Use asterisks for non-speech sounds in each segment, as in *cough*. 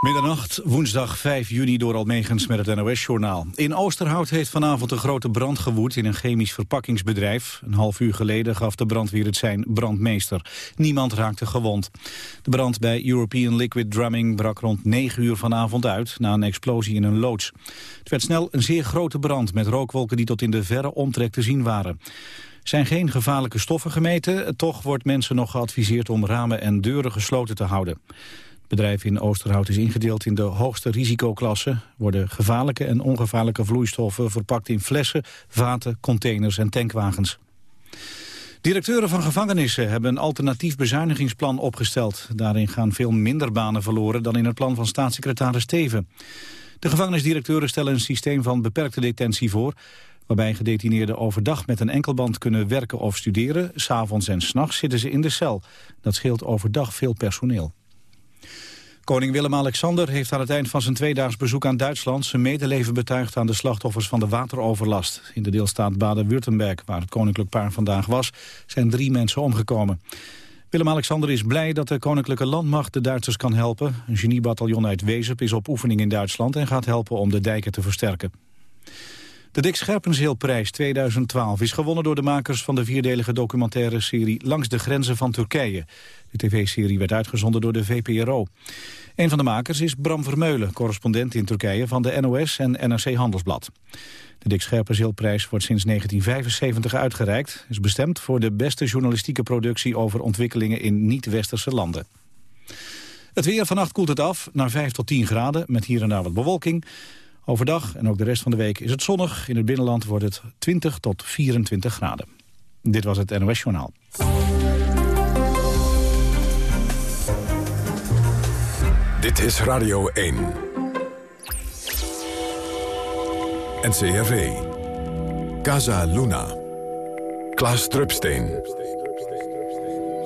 Middernacht, woensdag 5 juni door Almegens met het NOS-journaal. In Oosterhout heeft vanavond een grote brand gewoed in een chemisch verpakkingsbedrijf. Een half uur geleden gaf de brandweer het zijn brandmeester. Niemand raakte gewond. De brand bij European Liquid Drumming brak rond 9 uur vanavond uit... na een explosie in een loods. Het werd snel een zeer grote brand met rookwolken die tot in de verre omtrek te zien waren. Zijn geen gevaarlijke stoffen gemeten. Toch wordt mensen nog geadviseerd om ramen en deuren gesloten te houden. Bedrijf in Oosterhout is ingedeeld in de hoogste risicoklasse. Worden gevaarlijke en ongevaarlijke vloeistoffen verpakt in flessen, vaten, containers en tankwagens. Directeuren van gevangenissen hebben een alternatief bezuinigingsplan opgesteld. Daarin gaan veel minder banen verloren dan in het plan van staatssecretaris Steven. De gevangenisdirecteuren stellen een systeem van beperkte detentie voor... waarbij gedetineerden overdag met een enkelband kunnen werken of studeren. S'avonds en s'nachts zitten ze in de cel. Dat scheelt overdag veel personeel. Koning Willem-Alexander heeft aan het eind van zijn tweedaags bezoek aan Duitsland zijn medeleven betuigd aan de slachtoffers van de wateroverlast. In de deelstaat Baden-Württemberg, waar het koninklijk paar vandaag was, zijn drie mensen omgekomen. Willem-Alexander is blij dat de koninklijke landmacht de Duitsers kan helpen. Een geniebataljon uit Wezep is op oefening in Duitsland en gaat helpen om de dijken te versterken. De Dick Scherpenzeelprijs 2012 is gewonnen door de makers van de vierdelige documentaire serie Langs de grenzen van Turkije. De tv-serie werd uitgezonden door de VPRO. Een van de makers is Bram Vermeulen, correspondent in Turkije van de NOS en NRC Handelsblad. De Dick Scherpenzeelprijs wordt sinds 1975 uitgereikt. is bestemd voor de beste journalistieke productie over ontwikkelingen in niet-westerse landen. Het weer vannacht koelt het af naar 5 tot 10 graden met hier en daar wat bewolking. Overdag en ook de rest van de week is het zonnig. In het binnenland wordt het 20 tot 24 graden. Dit was het NOS Journaal. Dit is Radio 1. NCRV. Casa Luna. Klaas Drupsteen.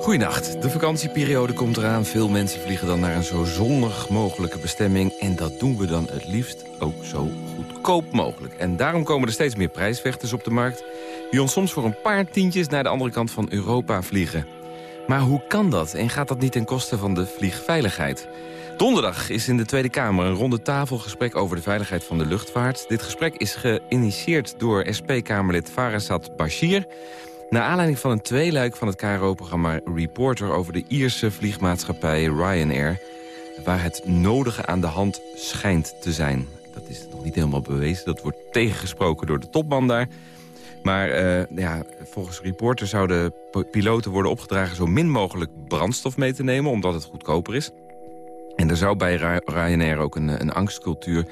Goedenacht. De vakantieperiode komt eraan. Veel mensen vliegen dan naar een zo zonnig mogelijke bestemming. En dat doen we dan het liefst ook zo goedkoop mogelijk. En daarom komen er steeds meer prijsvechters op de markt... die ons soms voor een paar tientjes naar de andere kant van Europa vliegen. Maar hoe kan dat? En gaat dat niet ten koste van de vliegveiligheid? Donderdag is in de Tweede Kamer een ronde tafelgesprek over de veiligheid van de luchtvaart. Dit gesprek is geïnitieerd door SP-Kamerlid Farasat Bashir... Naar aanleiding van een tweeluik van het KRO-programma Reporter... over de Ierse vliegmaatschappij Ryanair... waar het nodige aan de hand schijnt te zijn. Dat is nog niet helemaal bewezen. Dat wordt tegengesproken door de topman daar. Maar uh, ja, volgens Reporter zouden piloten worden opgedragen... zo min mogelijk brandstof mee te nemen, omdat het goedkoper is. En er zou bij Ryanair ook een, een angstcultuur...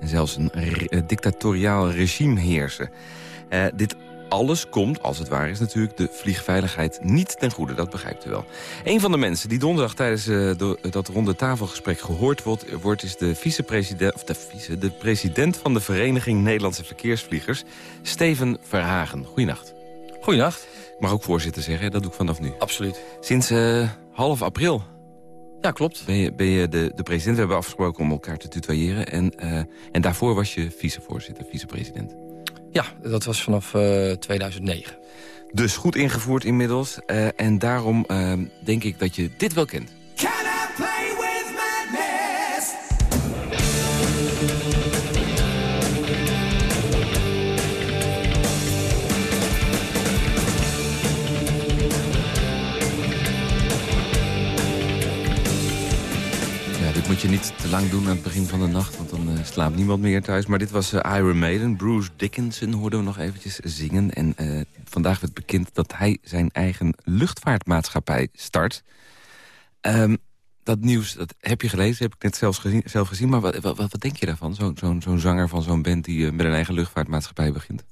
en zelfs een dictatoriaal regime heersen. Uh, dit alles komt, als het waar is natuurlijk, de vliegveiligheid niet ten goede. Dat begrijpt u wel. Een van de mensen die donderdag tijdens uh, dat ronde tafelgesprek gehoord wordt... wordt is de, vicepresident, of de, vice, de president van de Vereniging Nederlandse Verkeersvliegers... Steven Verhagen. Goeienacht. Goeienacht. Ik mag ook voorzitter zeggen, dat doe ik vanaf nu. Absoluut. Sinds uh, half april ja, klopt. Ben je, ben je de, de president? We hebben afgesproken om elkaar te tutoyeren. En, uh, en daarvoor was je vicevoorzitter, vicepresident. Ja, dat was vanaf uh, 2009. Dus goed ingevoerd inmiddels. Uh, en daarom uh, denk ik dat je dit wel kent. moet je niet te lang doen aan het begin van de nacht, slaapt niemand meer thuis. Maar dit was uh, Iron Maiden. Bruce Dickinson hoorden we nog eventjes zingen. En uh, vandaag werd bekend dat hij zijn eigen luchtvaartmaatschappij start. Um, dat nieuws, dat heb je gelezen, heb ik net zelfs gezien, zelf gezien. Maar wat, wat, wat denk je daarvan? Zo'n zo zo zanger van zo'n band die met een eigen luchtvaartmaatschappij begint.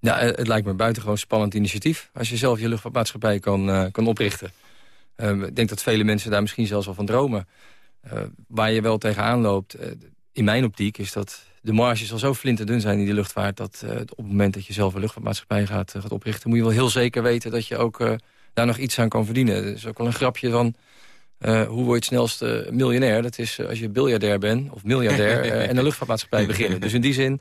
Ja, het lijkt me buitengewoon spannend initiatief. Als je zelf je luchtvaartmaatschappij kan, kan oprichten. Um, ik denk dat vele mensen daar misschien zelfs wel van dromen. Waar je wel tegenaan loopt, in mijn optiek, is dat de marges al zo flinterdun zijn in die luchtvaart... dat uh, op het moment dat je zelf een luchtvaartmaatschappij gaat, gaat oprichten... moet je wel heel zeker weten dat je ook daar nog iets aan kan verdienen. Er is ook wel een grapje van... hoe word je het snelste miljonair? Dat is als je biljardair bent, of miljardair, *laughs* en een luchtvaartmaatschappij beginnen. Dus in die zin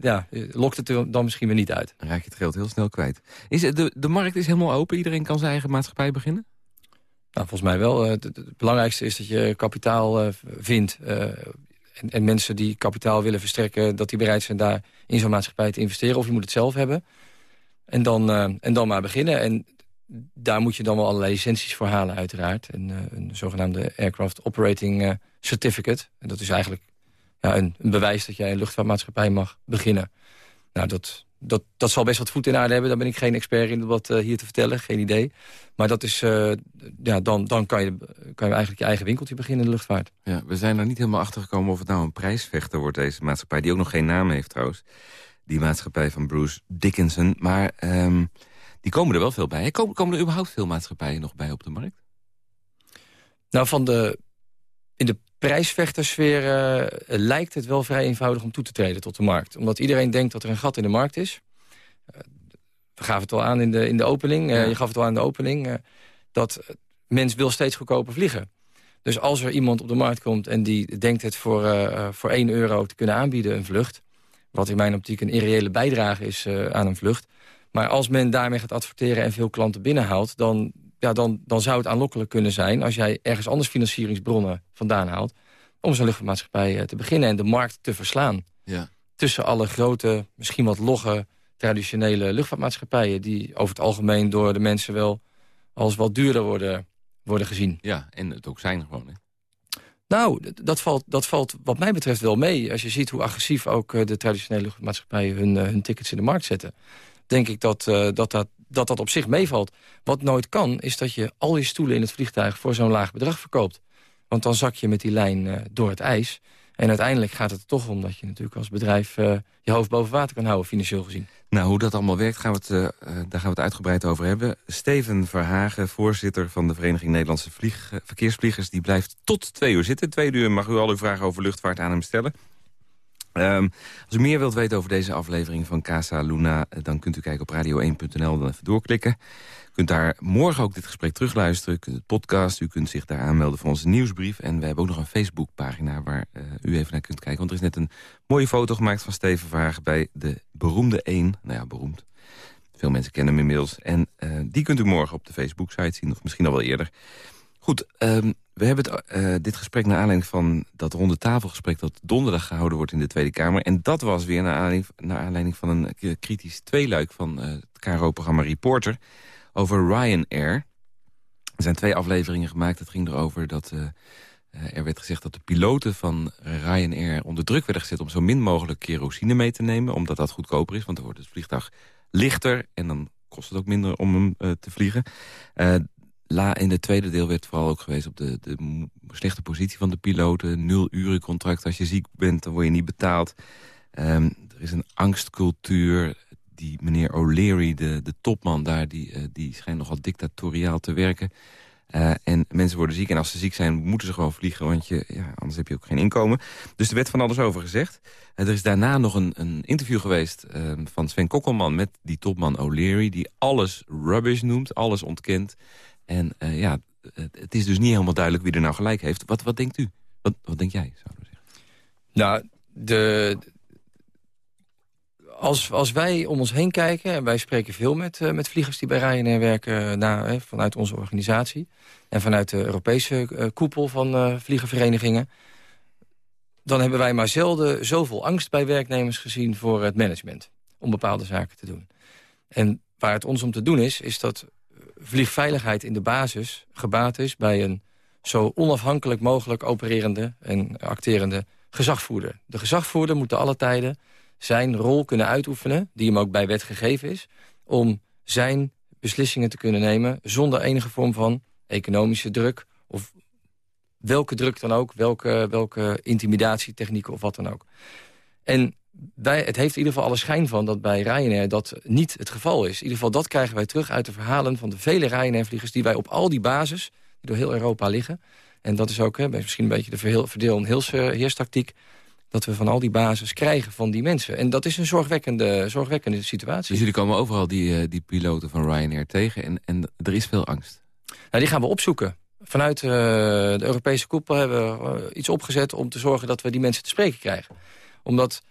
ja, lokt het er dan misschien weer niet uit. Dan raak je het geld heel snel kwijt. Is, de, de markt is helemaal open, iedereen kan zijn eigen maatschappij beginnen? Nou, volgens mij wel. Het, het belangrijkste is dat je kapitaal vindt. En, en, mensen die kapitaal willen verstrekken... dat die bereid zijn daar in zo'n maatschappij te investeren. Of je moet het zelf hebben. En dan, en dan maar beginnen. En daar moet je dan wel allerlei licenties voor halen uiteraard. En, een zogenaamde Aircraft Operating Certificate. En dat is eigenlijk ja, een, bewijs dat jij een luchtvaartmaatschappij mag beginnen. Nou, dat, dat, dat zal best wat voet in aarde hebben. Daar ben ik geen expert in om wat uh, hier te vertellen. Geen idee. Maar dat is, uh, ja, dan, dan kan, je, kan je eigenlijk je eigen winkeltje beginnen in de luchtvaart. Ja, we zijn er niet helemaal achter gekomen of het nou een prijsvechter wordt, deze maatschappij. Die ook nog geen naam heeft trouwens. Die maatschappij van Bruce Dickinson. Maar um, die komen er wel veel bij. Komen, komen er überhaupt veel maatschappijen nog bij op de markt? Nou, van de, in de prijsvechtersfeer uh, lijkt het wel vrij eenvoudig om toe te treden tot de markt. Omdat iedereen denkt dat er een gat in de markt is. Uh, we gaven het al aan in de, in de opening. Uh, Je gaf het al aan in de opening. dat mens wil steeds goedkoper vliegen. Dus als er iemand op de markt komt en die denkt het voor, voor 1 euro te kunnen aanbieden, een vlucht. Wat in mijn optiek een irreële bijdrage is aan een vlucht. Maar als men daarmee gaat adverteren en veel klanten binnenhaalt... dan ja, dan, dan zou het aanlokkelijk kunnen zijn... als jij ergens anders financieringsbronnen vandaan haalt... om zo'n luchtvaartmaatschappij eh, te beginnen en de markt te verslaan. Ja. Tussen alle grote, misschien wat logge, traditionele luchtvaartmaatschappijen... die over het algemeen door de mensen wel als wat duurder worden, worden gezien. Ja, en het ook zijn gewoon, hè? Nou, dat valt, dat valt wat mij betreft wel mee. Als je ziet hoe agressief ook eh, de traditionele luchtvaartmaatschappijen hun, eh, hun tickets in de markt zetten denk ik dat, dat, dat dat dat op zich meevalt. Wat nooit kan, is dat je al je stoelen in het vliegtuig... voor zo'n laag bedrag verkoopt. Want dan zak je met die lijn uh, door het ijs. En uiteindelijk gaat het er toch om dat je natuurlijk als bedrijf... Uh, je hoofd boven water kan houden, financieel gezien. Nou, hoe dat allemaal werkt, gaan we het, uh, daar gaan we het uitgebreid over hebben. Steven Verhagen, voorzitter van de Vereniging Nederlandse Vlieg, Verkeersvliegers... die blijft tot twee uur zitten. Twee uur mag u al uw vragen over luchtvaart aan hem stellen. Um, als u meer wilt weten over deze aflevering van Casa Luna... Eh, dan kunt u kijken op radio1.nl dan even doorklikken. U kunt daar morgen ook dit gesprek terugluisteren. U kunt het podcast, u kunt zich daar aanmelden voor onze nieuwsbrief. En we hebben ook nog een Facebookpagina waar uh, u even naar kunt kijken. Want er is net een mooie foto gemaakt van Steven Vragen... bij de beroemde 1. Nou ja, beroemd. Veel mensen kennen hem inmiddels. En uh, die kunt u morgen op de Facebook-site zien, of misschien al wel eerder. Goed, um, we hebben het, uh, dit gesprek naar aanleiding van dat ronde tafelgesprek... dat donderdag gehouden wordt in de Tweede Kamer. En dat was weer naar aanleiding, naar aanleiding van een kritisch tweeluik... van uh, het KRO-programma Reporter over Ryanair. Er zijn twee afleveringen gemaakt. Het ging erover dat uh, er werd gezegd dat de piloten van Ryanair... onder druk werden gezet om zo min mogelijk kerosine mee te nemen... omdat dat goedkoper is, want dan wordt het vliegtuig lichter... en dan kost het ook minder om hem te vliegen. La, in het tweede deel werd vooral ook geweest op de, de slechte positie van de piloten. Nul uren contract. Als je ziek bent, dan word je niet betaald. Um, er is een angstcultuur. Die meneer O'Leary, de, de topman daar, die, uh, die schijnt nogal dictatoriaal te werken. Uh, en mensen worden ziek. En als ze ziek zijn, moeten ze gewoon vliegen. Want je, ja, anders heb je ook geen inkomen. Dus er werd van alles over gezegd. Uh, er is daarna nog een, een interview geweest ehm, van Sven Kokkelman... met die topman O'Leary. Die alles rubbish noemt, alles ontkent. En uh, ja, het is dus niet helemaal duidelijk wie er nou gelijk heeft. Wat, wat denkt u? Wat, wat denk jij, zouden we zeggen? Nou, de, als, als wij om ons heen kijken... en wij spreken veel met, uh, met vliegers die bij Ryanair werken... Hè, vanuit onze organisatie... en vanuit de Europese uh, koepel van vliegerverenigingen... dan hebben wij maar zelden zoveel angst bij werknemers gezien... voor het management, om bepaalde zaken te doen. En waar het ons om te doen is, is dat vliegveiligheid in de basis gebaat is... bij een zo onafhankelijk mogelijk opererende en acterende gezagvoerder. De gezagvoerder moet te alle tijden zijn rol kunnen uitoefenen... die hem ook bij wet gegeven is... om zijn beslissingen te kunnen nemen... zonder enige vorm van economische druk... of welke druk dan ook, welke, welke intimidatietechnieken of wat dan ook. En het heeft in ieder geval alle schijn van dat bij Ryanair dat niet het geval is. In ieder geval dat krijgen wij terug uit de verhalen van de vele Ryanair-vliegers... die wij op al die bases, die door heel Europa liggen... en dat is ook hè, misschien een beetje de verdeel- en heerstactiek... dat we van al die bases krijgen van die mensen. En dat is een zorgwekkende, zorgwekkende situatie. Dus jullie komen overal die, uh, die piloten van Ryanair tegen en, en er is veel angst? Nou, die gaan we opzoeken. Vanuit uh, de Europese koepel hebben we uh, iets opgezet... om te zorgen dat we die mensen te spreken krijgen. Omdat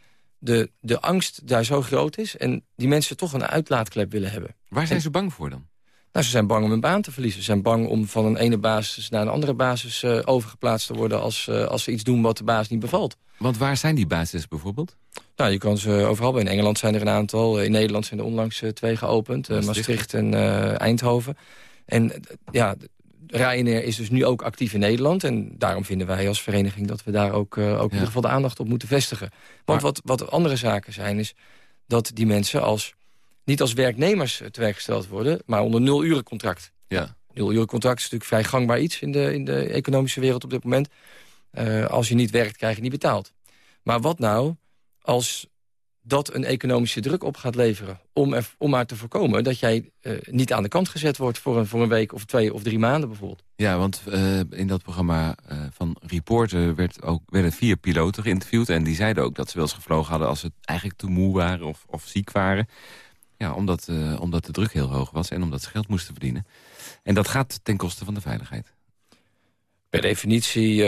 de, de angst daar zo groot is... en die mensen toch een uitlaatklep willen hebben. Waar zijn ze bang voor dan? Nou, ze zijn bang om hun baan te verliezen. Ze zijn bang om van een ene basis naar een andere basis uh, overgeplaatst te worden... Als, uh, als ze iets doen wat de baas niet bevalt. Want waar zijn die bases bijvoorbeeld? Nou, je kan ze overal. In Engeland zijn er een aantal. In Nederland zijn er onlangs twee geopend. Maastricht, Maastricht en Eindhoven. En ja, Ryanair is dus nu ook actief in Nederland. En daarom vinden wij als vereniging dat we daar ook, uh, ook in ieder geval de aandacht op moeten vestigen. Want wat, wat andere zaken zijn is dat die mensen als, niet als werknemers te werk gesteld worden... maar onder nul-urencontract. Ja. Nul-urencontract is natuurlijk vrij gangbaar iets in de, in de economische wereld op dit moment. Uh, als je niet werkt, krijg je niet betaald. Maar wat nou als dat een economische druk op gaat leveren... om, er, om maar te voorkomen dat jij uh, niet aan de kant gezet wordt... Voor een, voor een week of twee of drie maanden bijvoorbeeld. Ja, want uh, in dat programma uh, van Reporter werd ook, werden vier piloten geïnterviewd... en die zeiden ook dat ze wel eens gevlogen hadden... als ze eigenlijk te moe waren of, of ziek waren. Ja, omdat, omdat de druk heel hoog was en omdat ze geld moesten verdienen. En dat gaat ten koste van de veiligheid. Per definitie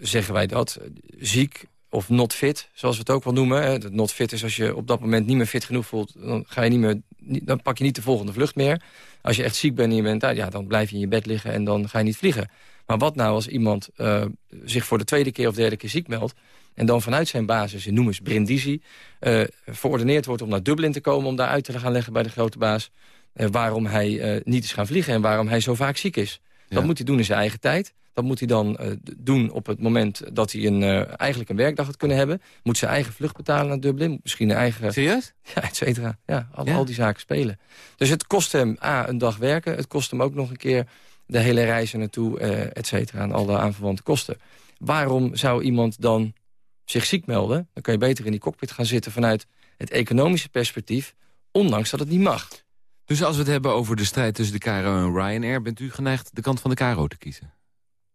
zeggen wij dat. Ziek of not fit, zoals we het ook wel noemen. Not fit is als je op dat moment niet meer fit genoeg voelt... dan, ga je niet meer, dan pak je niet de volgende vlucht meer. Als je echt ziek bent en je bent uit, ja, dan blijf je in je bed liggen... en dan ga je niet vliegen. Maar wat nou als iemand uh, zich voor de tweede keer of derde keer ziek meldt... en dan vanuit zijn basis, noem eens Brindisi... Uh, verordeneerd wordt om naar Dublin te komen... om daar uit te gaan leggen bij de grote baas... Uh, waarom hij niet is gaan vliegen en waarom hij zo vaak ziek is. Dat moet hij doen in zijn eigen tijd. Dat moet hij dan uh, doen op het moment dat hij een, uh, eigenlijk een werkdag had kunnen hebben. Moet zijn eigen vlucht betalen naar Dublin. misschien een eigen... Serieus? Ja, et cetera. Ja al, al, die zaken spelen. Dus het kost hem A, een dag werken. Het kost hem ook nog een keer de hele reizen naartoe, uh, et cetera. En alle aanverwante kosten. Waarom zou iemand dan zich ziek melden? Dan kan je beter in die cockpit gaan zitten vanuit het economische perspectief. Ondanks dat het niet mag. Dus als we het hebben over de strijd tussen de KRO en Ryanair... bent u geneigd de kant van de KRO te kiezen?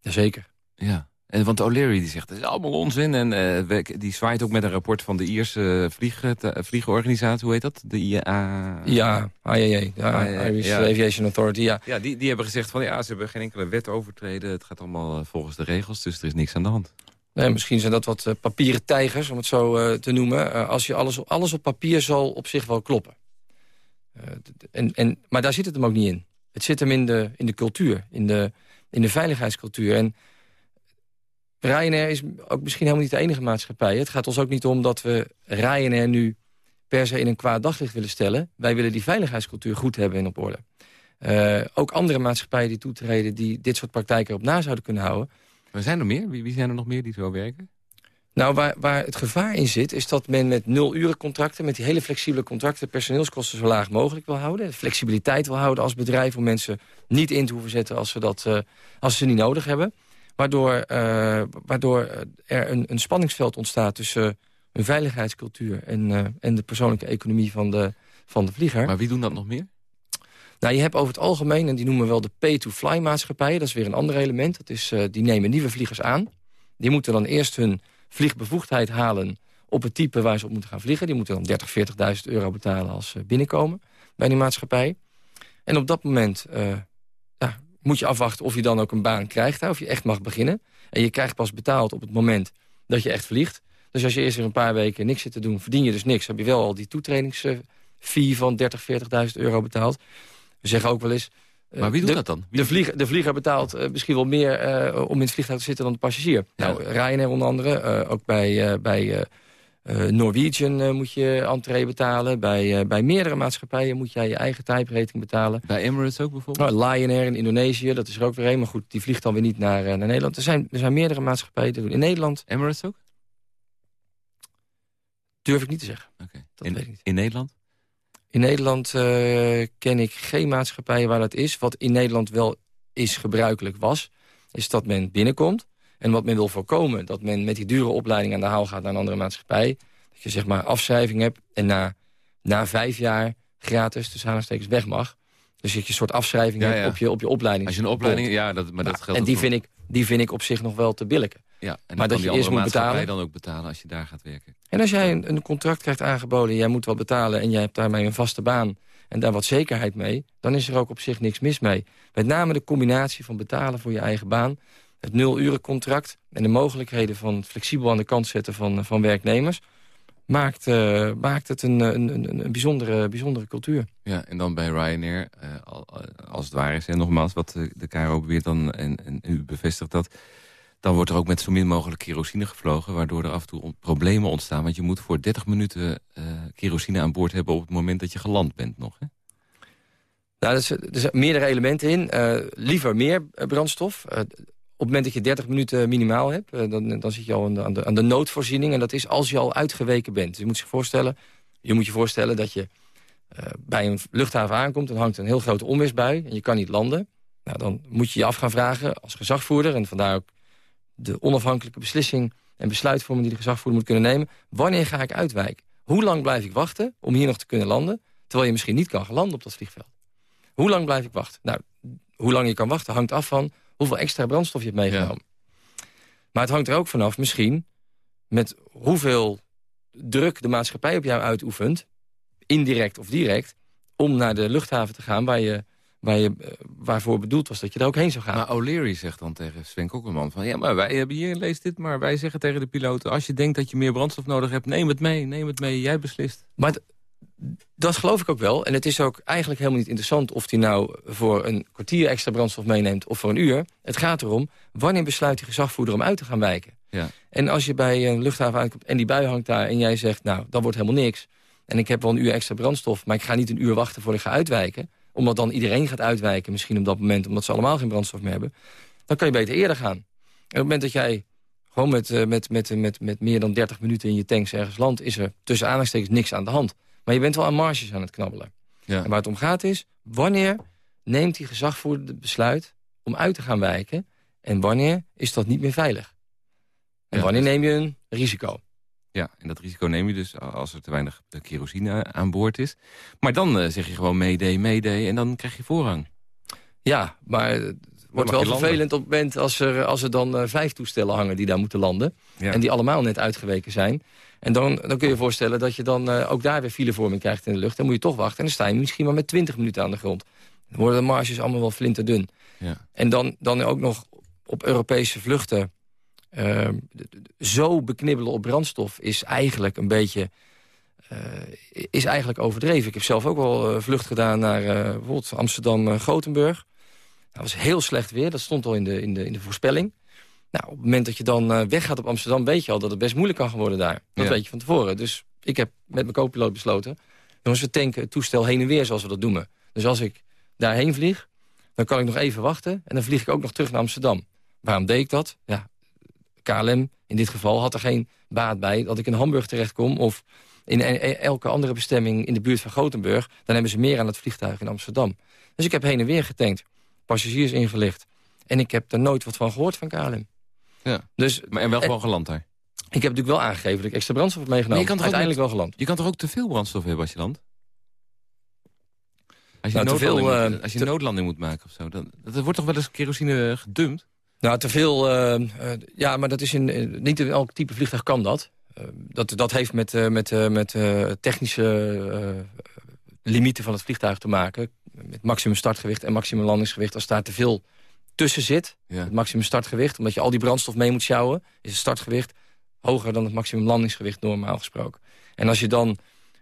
Jazeker. Ja. En, want O'Leary die zegt, het is allemaal onzin. En uh, die zwaait ook met een rapport van de Ierse vlieg, vliegenorganisatie. Hoe heet dat? De IAA? Ja, IAA. Ja, Irish ja. Aviation Authority, ja. Ja, die, die hebben gezegd van ja, ze hebben geen enkele wet overtreden. Het gaat allemaal uh, volgens de regels, dus er is niks aan de hand. Nee, misschien zijn dat wat uh, papieren tijgers, om het zo te noemen. als je alles, alles op papier zal op zich wel kloppen. en, en, maar daar zit het hem ook niet in. Het zit hem in de, in de cultuur, in de in de veiligheidscultuur. En Ryanair is ook misschien helemaal niet de enige maatschappij. Het gaat ons ook niet om dat we Ryanair nu per se in een kwaad daglicht willen stellen. Wij willen die veiligheidscultuur goed hebben en op orde. Uh, ook andere maatschappijen die toetreden... die dit soort praktijken op na zouden kunnen houden. Maar zijn er meer? Wie, wie zijn er nog meer die zo werken? Nou, waar, waar het gevaar in zit, is dat men met nul contracten... met die hele flexibele contracten personeelskosten zo laag mogelijk wil houden. Flexibiliteit wil houden als bedrijf om mensen niet in te hoeven zetten... als ze, dat, uh, als ze niet nodig hebben. Waardoor, uh, waardoor er een, een spanningsveld ontstaat tussen een veiligheidscultuur... en, uh, en de persoonlijke economie van de, van de vlieger. Maar wie doen dat nog meer? Nou, je hebt over het algemeen, en die noemen we wel de pay-to-fly maatschappijen... dat is weer een ander element. Dat is, die nemen nieuwe vliegers aan. Die moeten dan eerst hun vliegbevoegdheid halen op het type waar ze op moeten gaan vliegen. Die moeten dan 30, 40.000 euro betalen als ze binnenkomen bij die maatschappij. En op dat moment uh, ja, moet je afwachten of je dan ook een baan krijgt. Hè, of je echt mag beginnen. En je krijgt pas betaald op het moment dat je echt vliegt. Dus als je eerst er een paar weken niks zit te doen, verdien je dus niks. Heb je wel al die toetredingsfee van 30, 40.000 euro betaald. We zeggen ook wel eens, maar wie doet dat dan? de, vlieger, de vlieger betaalt uh, misschien wel meer uh, om in het vliegtuig te zitten dan de passagier. Ja. Nou, Ryanair onder andere, uh, ook bij, bij Norwegian moet je entree betalen. Bij, bij meerdere maatschappijen moet jij je eigen type rating betalen. Bij Emirates ook bijvoorbeeld? Nou, Lion Air in Indonesië, dat is er ook weer een. Maar goed, die vliegt dan weer niet naar, naar Nederland. Er zijn, er zijn meerdere maatschappijen die doen. In Nederland... Emirates ook? Durf ik niet te zeggen. Okay. In, in Nederland? In Nederland uh, ken ik geen maatschappij waar dat is. Wat in Nederland wel is gebruikelijk was, is dat men binnenkomt. En wat men wil voorkomen, dat men met die dure opleiding aan de haal gaat naar een andere maatschappij. Dat je zeg maar afschrijving hebt en na, na vijf jaar gratis, tussen aanstekens weg mag. Dus dat je een soort afschrijving hebt op je, op je opleiding. Als je een opleiding, ja, dat, maar dat nou, geldt En die vind, ik, die vind ik op zich nog wel te billijken. Ja, en maar dat je eerst moet betalen. dan ook betalen als je daar gaat werken. En als jij een, een contract krijgt aangeboden, jij moet wat betalen... en jij hebt daarmee een vaste baan en daar wat zekerheid mee... dan is er ook op zich niks mis mee. Met name de combinatie van betalen voor je eigen baan... het nul-uren contract en de mogelijkheden van flexibel aan de kant zetten van, van werknemers... maakt, uh, maakt het een, een, een, een, bijzondere, bijzondere cultuur. Ja, en dan bij Ryanair, uh, als het waar is, en nogmaals wat de, de KRO beweert dan, en, en u bevestigt dat... dan wordt er ook met zo min mogelijk kerosine gevlogen... waardoor er af en toe problemen ontstaan. Want je moet voor 30 minuten uh, kerosine aan boord hebben... op het moment dat je geland bent nog, hè? Nou, er, zijn meerdere elementen in. liever meer brandstof op het moment dat je 30 minuten minimaal hebt... Eh, dan, dan zit je al aan de, aan, de, noodvoorziening. En dat is als je al uitgeweken bent. Dus je moet, zich voorstellen, je moet je voorstellen dat je bij een luchthaven aankomt... en hangt een heel grote onweersbui en je kan niet landen. Nou, dan moet je je af gaan vragen als gezagvoerder... en vandaar ook de onafhankelijke beslissing en besluitvorming... die de gezagvoerder moet kunnen nemen. Wanneer ga ik uitwijken? Hoe lang blijf ik wachten om hier nog te kunnen landen... terwijl je misschien niet kan gaan landen op dat vliegveld? Hoe lang blijf ik wachten? Nou, hoe lang je kan wachten hangt af van hoeveel extra brandstof je hebt meegenomen. Maar het hangt er ook vanaf misschien met hoeveel druk de maatschappij op jou uitoefent... indirect of direct, om naar de luchthaven te gaan... waar je, waar je, eh, waarvoor bedoeld was dat je er ook heen zou gaan. Maar O'Leary zegt dan tegen Sven van... ja, maar wij hebben hier, lees dit maar, wij zeggen tegen de piloten... als je denkt dat je meer brandstof nodig hebt, neem het mee, neem het mee, jij beslist. Maar dat geloof ik ook wel. En het is ook eigenlijk helemaal niet interessant... of hij nou voor een kwartier extra brandstof meeneemt of voor een uur. Het gaat erom, wanneer besluit die gezagvoerder om uit te gaan wijken? Ja. En als je bij een luchthaven aankomt en die bui hangt daar... en jij zegt, nou, dat wordt helemaal niks. En ik heb wel een uur extra brandstof... maar ik ga niet een uur wachten voor ik ga uitwijken. Omdat dan iedereen gaat uitwijken, misschien op dat moment... omdat ze allemaal geen brandstof meer hebben. Dan kan je beter eerder gaan. En op het moment dat jij gewoon met, eh, met, met, met, met meer dan 30 minuten in je tanks ergens landt... is er tussen aanhalingstekens niks aan de hand. Maar je bent wel aan marges aan het knabbelen. Ja. En waar het om gaat is, wanneer neemt die gezagvoerder het besluit om uit te gaan wijken... en wanneer is dat niet meer veilig? En wanneer neem je een risico? Ja, en dat risico neem je dus als er te weinig kerosine aan boord is. Maar dan uh, zeg je gewoon meedee, meedee en dan krijg je voorrang. Ja, maar het wordt wel vervelend op het moment als er, als er dan vijf toestellen hangen die daar moeten landen. En die allemaal net uitgeweken zijn. En dan, dan kun je je voorstellen dat je dan ook daar weer filevorming krijgt in de lucht. Dan moet je toch wachten en dan sta je misschien maar met 20 minuten aan de grond. Dan worden de marges allemaal wel flinterdun. Ja. En dan, dan ook nog op Europese vluchten... Uh, zo beknibbelen op brandstof is eigenlijk een beetje... Uh, is eigenlijk overdreven. Ik heb zelf ook wel uh, vlucht gedaan naar bijvoorbeeld Amsterdam-Gothenburg. Dat was heel slecht weer, dat stond al in de, in de, in de voorspelling. Nou, op het moment dat je dan weggaat op Amsterdam... weet je al dat het best moeilijk kan worden daar. Dat weet je van tevoren. Dus ik heb met mijn co-piloot besloten... jongens, we tanken het toestel heen en weer zoals we dat doen. Dus als ik daarheen vlieg, dan kan ik nog even wachten... en dan vlieg ik ook nog terug naar Amsterdam. Waarom deed ik dat? Ja, KLM in dit geval had er geen baat bij... dat ik in Hamburg terechtkom of in e-, e-, elke andere bestemming... in de buurt van Gothenburg. Dan hebben ze meer aan het vliegtuig in Amsterdam. Dus ik heb heen en weer getankt. Passagiers ingelicht. En ik heb er nooit wat van gehoord van KLM. Ja. Dus, maar en wel gewoon geland daar? Ik heb natuurlijk wel aangegeven dat ik extra brandstof heb meegenomen. je kan Uiteindelijk wel geland. Je kan toch ook te veel brandstof hebben als je landt? Als je, nou, veel, moet, als je noodlanding moet maken of zo. Dan, dat wordt toch wel eens kerosine gedumpt? Nou, te veel... Uh, uh, ja, maar dat is in, niet in elk type vliegtuig kan dat. Uh, dat, dat heeft met, met, met technische limieten van het vliegtuig te maken. Met maximum startgewicht en maximum landingsgewicht. Als daar te veel tussen zit, het maximum startgewicht... omdat je al die brandstof mee moet sjouwen... is het startgewicht hoger dan het maximum landingsgewicht normaal gesproken. En als je dan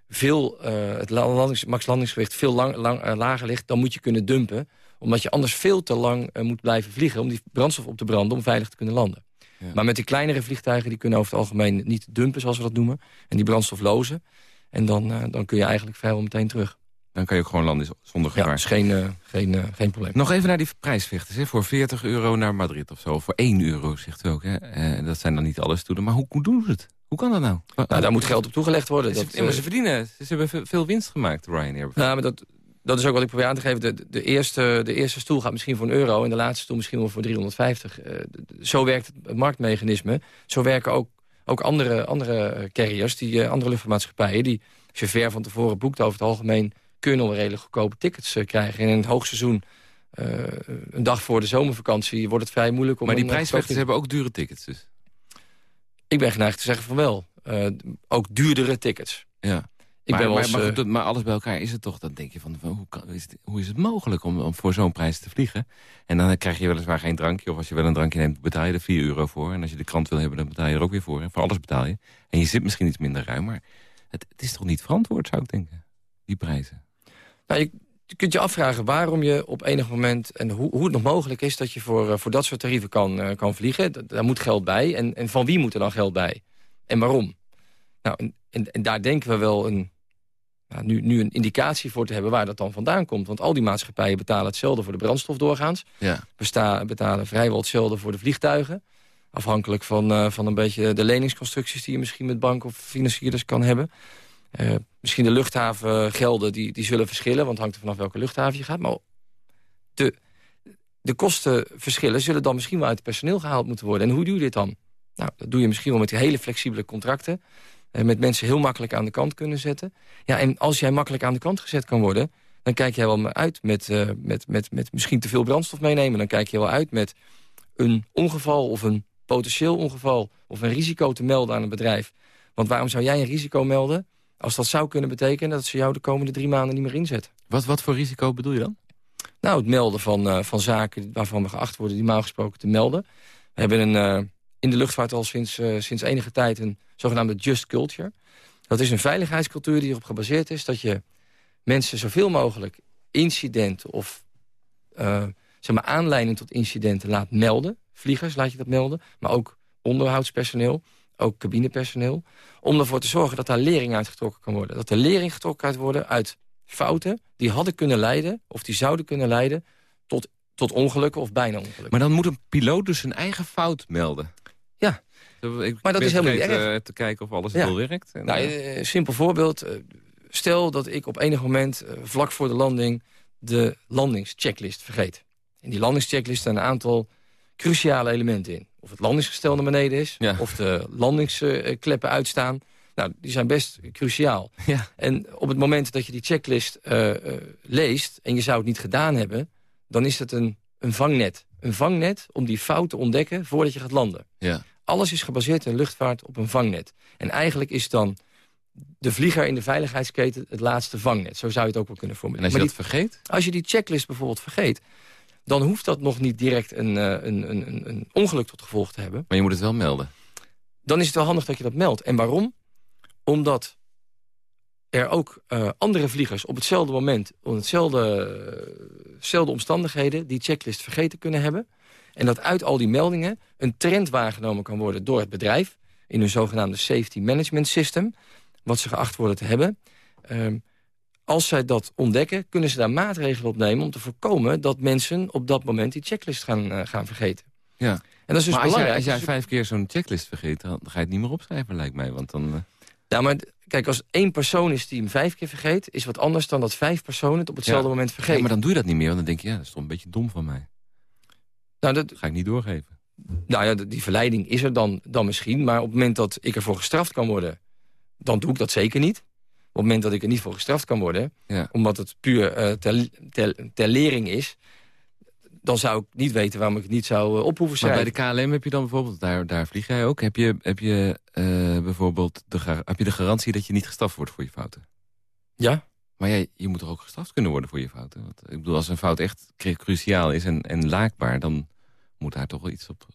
veel, uh, het landings, max landingsgewicht veel lang, lang, uh, lager ligt... dan moet je kunnen dumpen, omdat je anders veel te lang uh, moet blijven vliegen... om die brandstof op te branden om veilig te kunnen landen. Ja. Maar met die kleinere vliegtuigen die kunnen over het algemeen niet dumpen, zoals we dat noemen... en die brandstof lozen. En dan, dan kun je eigenlijk vrijwel meteen terug. Dan kan je ook gewoon landen zonder gevaar. Ja, is geen, uh, geen, uh, geen probleem. Nog even naar die prijsvechters. Hè? Voor 40 euro naar Madrid of zo. Voor 1 euro, zegt u ook. Hè? Dat zijn dan niet alles toeden. Maar hoe, hoe doen ze het? Hoe kan dat nou? nou daar moet geld op toegelegd worden. Dat, ja, maar ze verdienen. Ze hebben veel winst gemaakt, Ryanair. Nou, maar dat, dat is ook wat ik probeer aan te geven. De, de, eerste, de eerste stoel gaat misschien voor een euro... en de laatste stoel misschien wel voor 350. zo werkt het marktmechanisme. Zo werken ook, ook andere, andere carriers, die, andere luchtvaartmaatschappijen... die als je ver van tevoren boekt over het algemeen kunnen we redelijk goedkope tickets uh, krijgen. En in het hoogseizoen, een dag voor de zomervakantie, wordt het vrij moeilijk om... Maar die eh, prijsvechters hebben ook dure tickets dus? Ik ben geneigd te zeggen van wel. ook duurdere tickets. Ja. Ik maar, ben maar, maar, goed, maar, alles bij elkaar is het toch, dan denk je van, hoe, kan, is, het, hoe is het mogelijk om, om voor zo'n prijs te vliegen? En dan krijg je weliswaar geen drankje, of als je wel een drankje neemt, betaal je er 4 euro voor. En als je de krant wil hebben, dan betaal je er ook weer voor. En voor alles betaal je. En je zit misschien iets minder ruim, maar het, het is toch niet verantwoord, zou ik denken, die prijzen. Nou, je, je kunt je afvragen waarom je op enig moment... en hoe, hoe het nog mogelijk is dat je voor, eh, voor dat soort tarieven kan, uh, kan vliegen. Daar moet geld bij. En, en van wie moet er dan geld bij? En waarom? Nou, en, en, daar denken we wel een, nou, nu, nu een indicatie voor te hebben waar dat dan vandaan komt. Want al die maatschappijen betalen hetzelfde voor de brandstof doorgaans. Ja. Besta betalen vrijwel hetzelfde voor de vliegtuigen. Afhankelijk van, uh, van een beetje de leningsconstructies die je misschien met banken of financierders kan hebben. Uh, misschien de luchthavengelden die, die zullen verschillen, want het hangt er vanaf welke luchthaven je gaat. Maar de, de kostenverschillen zullen dan misschien wel uit het personeel gehaald moeten worden. En hoe doe je dit dan? Nou, dat doe je misschien wel met die hele flexibele contracten. Uh, met mensen heel makkelijk aan de kant kunnen zetten. Ja, en als jij makkelijk aan de kant gezet kan worden... dan kijk jij wel uit met, uh, met, met, met misschien te veel brandstof meenemen. Dan kijk je wel uit met een ongeval of een potentieel ongeval... of een risico te melden aan een bedrijf. Want waarom zou jij een risico melden als dat zou kunnen betekenen dat ze jou de komende drie maanden niet meer inzetten. Wat, wat voor risico bedoel je dan? Nou, het melden van, uh, van zaken waarvan we geacht worden... die normaal gesproken te melden. We hebben een, uh, in de luchtvaart al sinds, sinds enige tijd een zogenaamde just culture. Dat is een veiligheidscultuur die erop gebaseerd is... dat je mensen zoveel mogelijk incidenten of zeg maar aanleiding tot incidenten laat melden. Vliegers laat je dat melden, maar ook onderhoudspersoneel ook cabinepersoneel... om ervoor te zorgen dat daar lering uitgetrokken kan worden. Dat er lering getrokken kan worden uit fouten die hadden kunnen leiden... of die zouden kunnen leiden tot, tot ongelukken of bijna ongelukken. Maar dan moet een piloot dus zijn eigen fout melden? Ja, ik maar dat is helemaal niet erg. Eh, te kijken of alles wel werkt. En, nou, uh, simpel voorbeeld. Stel dat ik op enig moment vlak voor de landing... de landingschecklist vergeet. In die landingschecklist staan een aantal cruciale elementen in of het landingsgestel naar beneden is... of de landingskleppen uitstaan. Nou, die zijn best cruciaal. Ja. En op het moment dat je die checklist uh, uh, leest... en je zou het niet gedaan hebben... dan is het een, een vangnet. Een vangnet om die fout te ontdekken voordat je gaat landen. Ja. Alles is gebaseerd in luchtvaart op een vangnet. En eigenlijk is dan de vlieger in de veiligheidsketen het laatste vangnet. Zo zou je het ook wel kunnen formuleren. En als je dat vergeet? Als je die checklist bijvoorbeeld vergeet dan hoeft dat nog niet direct een, eh, een, een, een ongeluk tot gevolg te hebben. Maar je moet het wel melden. Dan is het wel handig dat je dat meldt. En waarom? Omdat er ook uh, andere vliegers op hetzelfde moment... onder hetzelfde, uh, omstandigheden die checklist vergeten kunnen hebben. En dat uit al die meldingen een trend waargenomen kan worden door het bedrijf... in hun zogenaamde Safety Management System... wat ze geacht worden te hebben... Uh, als zij dat ontdekken, kunnen ze daar maatregelen op nemen... om te voorkomen dat mensen op dat moment die checklist gaan, uh, gaan vergeten. Ja. En dat is dus maar belangrijk. Als jij, als jij vijf keer zo'n checklist vergeet, dan ga je het niet meer opschrijven, lijkt mij. Want dan... Uh... Ja, maar kijk, als één persoon is die hem vijf keer vergeet... is wat anders dan dat vijf personen het op hetzelfde moment vergeten. Ja, maar dan doe je dat niet meer, want dan denk je... ja, dat is toch een beetje dom van mij. Nou, dat ga ik niet doorgeven. Nou ja, die verleiding is er dan, dan misschien. Maar op het moment dat ik ervoor gestraft kan worden... dan doe ik dat zeker niet het moment dat ik er niet voor gestraft kan worden... omdat het puur uh, ter, ter, lering is... dan zou ik niet weten waarom ik het niet zou uh, op Maar bij de KLM heb je dan bijvoorbeeld, daar, daar vlieg jij ook... heb je, heb je uh, bijvoorbeeld de, heb je de garantie dat je niet gestraft wordt voor je fouten? Ja. Maar jij, je moet toch ook gestraft kunnen worden voor je fouten? Want, ik bedoel, als een fout echt cruciaal is en, en laakbaar... dan moet daar toch wel iets op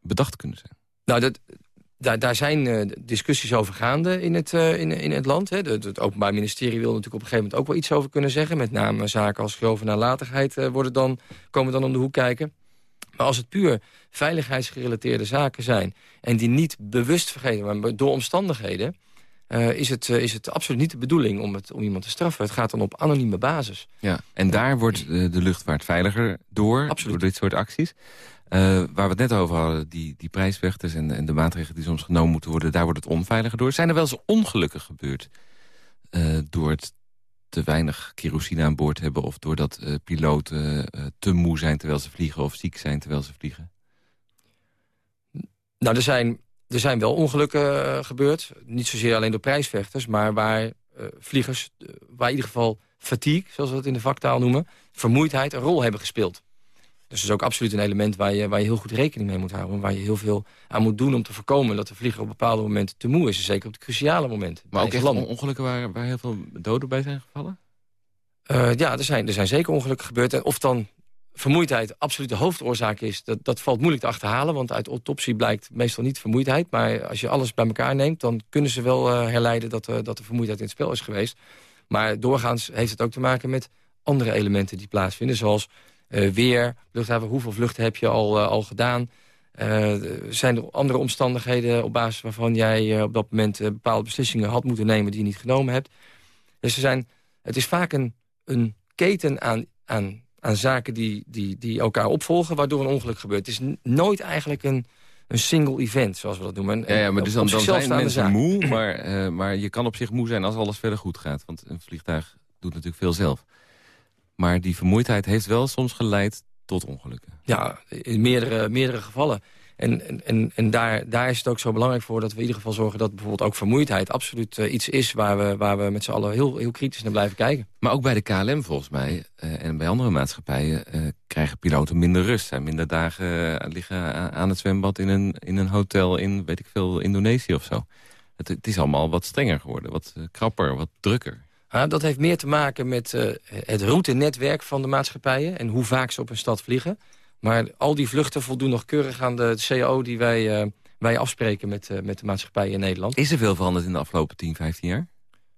bedacht kunnen zijn. Nou, dat, daar, daar zijn uh, discussies over gaande in het, uh, in, in het land. Hè. Het Openbaar Ministerie wil natuurlijk op een gegeven moment ook wel iets over kunnen zeggen. Met name zaken als grove nalatigheid uh, worden dan, komen dan om de hoek kijken. Maar als het puur veiligheidsgerelateerde zaken zijn... en die niet bewust vergeten, maar door omstandigheden... is, het, is het absoluut niet de bedoeling om, het, om iemand te straffen. Het gaat dan op anonieme basis. Ja, en daar wordt de, de luchtvaart veiliger door, door dit soort acties. Uh, waar we het net over hadden, die, die prijsvechters en, en, de maatregelen die soms genomen moeten worden... daar wordt het onveiliger door. Zijn er wel eens ongelukken gebeurd door het te weinig kerosine aan boord hebben... of doordat piloten te moe zijn terwijl ze vliegen of ziek zijn terwijl ze vliegen? Nou, er zijn, er zijn wel ongelukken gebeurd. Niet zozeer alleen door prijsvechters, maar waar vliegers... waar in ieder geval fatigue, zoals we het in de vaktaal noemen... vermoeidheid een rol hebben gespeeld. Dus dat is ook absoluut een element waar je, waar je heel goed rekening mee moet houden. Waar je heel veel aan moet doen om te voorkomen dat de vlieger op bepaalde momenten te moe is. Zeker op de cruciale momenten. Maar ook echt ongelukken waar, waar heel veel doden bij zijn gevallen? Uh, ja, er zijn, er zijn zeker ongelukken gebeurd. En of dan vermoeidheid absoluut de hoofdoorzaak is... Dat, dat valt moeilijk te achterhalen, want uit autopsie blijkt meestal niet vermoeidheid. Maar als je alles bij elkaar neemt, dan kunnen ze wel uh, herleiden... Dat, uh, dat de vermoeidheid in het spel is geweest. Maar doorgaans heeft het ook te maken met andere elementen die plaatsvinden... zoals uh, weer, luchthaven, hoeveel vluchten heb je al, al gedaan... zijn er andere omstandigheden op basis waarvan jij op dat moment bepaalde beslissingen had moeten nemen die je niet genomen hebt. Dus er zijn, het is vaak een, een keten aan, aan aan zaken die, die, die elkaar opvolgen... waardoor een ongeluk gebeurt. Het is nooit eigenlijk een, een single event, zoals we dat noemen. Ja, ja maar dus dan, dan zijn mensen moe, *clears throat* maar, uh, maar je kan op zich moe zijn als alles verder goed gaat. Want een vliegtuig doet natuurlijk veel zelf. Maar die vermoeidheid heeft wel soms geleid tot ongelukken. Ja, in meerdere, meerdere gevallen. En, en, en daar, daar is het ook zo belangrijk voor dat we in ieder geval zorgen... dat bijvoorbeeld ook vermoeidheid absoluut uh, iets is... waar we, waar we met z'n allen heel, heel kritisch naar blijven kijken. Maar ook bij de KLM volgens mij uh, en bij andere maatschappijen... Uh, krijgen piloten minder rust. Zijn minder dagen liggen aan het zwembad in een, in een hotel in, weet ik veel, Indonesië of zo. Het, het is allemaal wat strenger geworden, wat krapper, wat drukker. Ah, dat heeft meer te maken met het routenetwerk van de maatschappijen... en hoe vaak ze op een stad vliegen... Maar al die vluchten voldoen nog keurig aan de CO die wij, uh, wij afspreken met, uh, met de maatschappij in Nederland. Is er veel veranderd in de afgelopen 10, 15 jaar?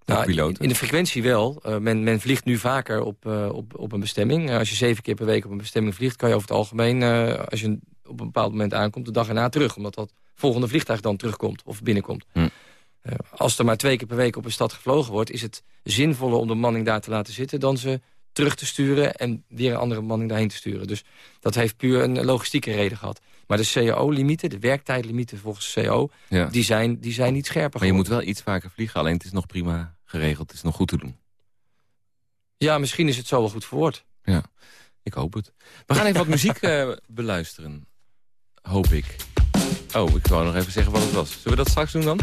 Nou, in de frequentie wel. Uh, men, men vliegt nu vaker op, op, op een bestemming. als je zeven keer per week op een bestemming vliegt... kan je over het algemeen, als je op een bepaald moment aankomt... de dag erna terug. Omdat dat volgende vliegtuig dan terugkomt of binnenkomt. Hm. als er maar twee keer per week op een stad gevlogen wordt... is het zinvoller om de manning daar te laten zitten... dan ze terug te sturen en weer een andere manning daarheen te sturen. Dus dat heeft puur een logistieke reden gehad. Maar de CO-limieten, de werktijdlimieten volgens CO, die, zijn, die zijn niet scherper Maar je moet wel iets vaker vliegen, alleen het is nog prima geregeld. Het is nog goed te doen. Ja, misschien is het zo wel goed verwoord. Ja, ik hoop het. We gaan even wat muziek uh, *laughs* beluisteren. Hoop ik. Oh, ik wou nog even zeggen wat het was. Zullen we dat straks doen dan?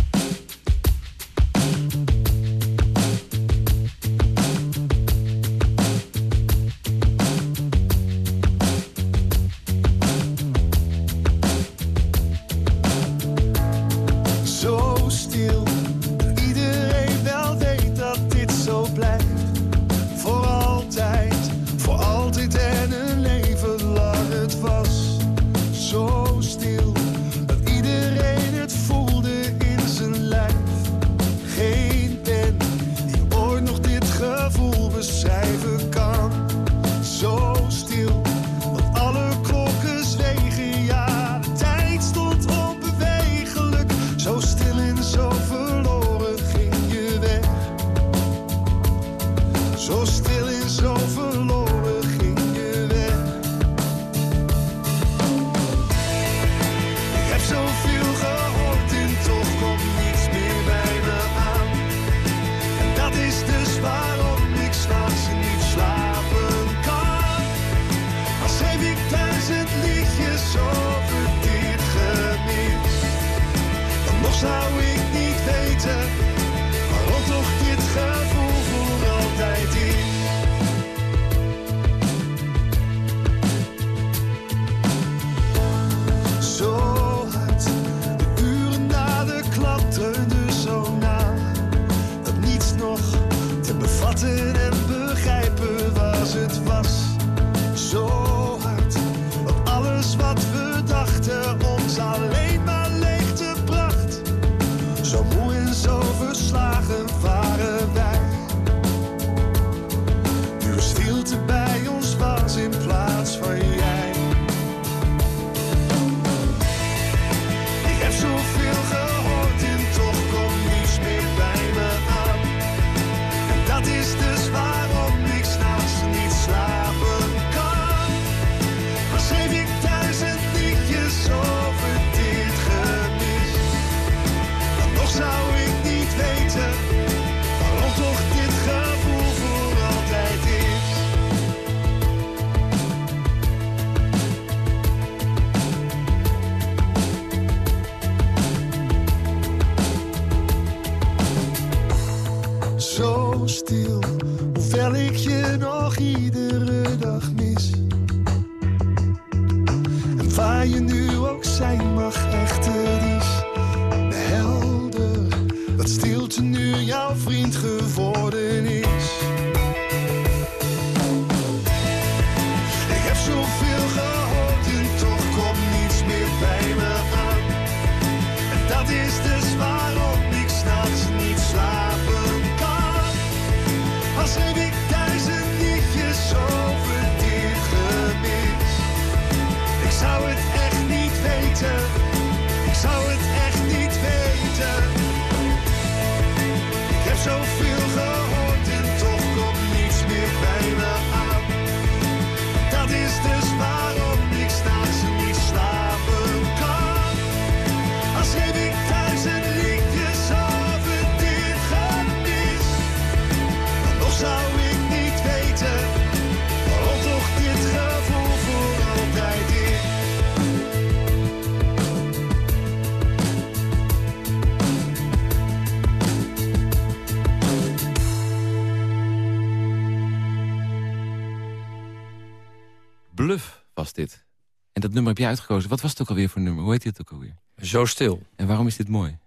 Nummer heb je uitgekozen. Wat was het ook alweer voor nummer? Hoe heet dit ook alweer? Zo stil. En waarom is dit mooi?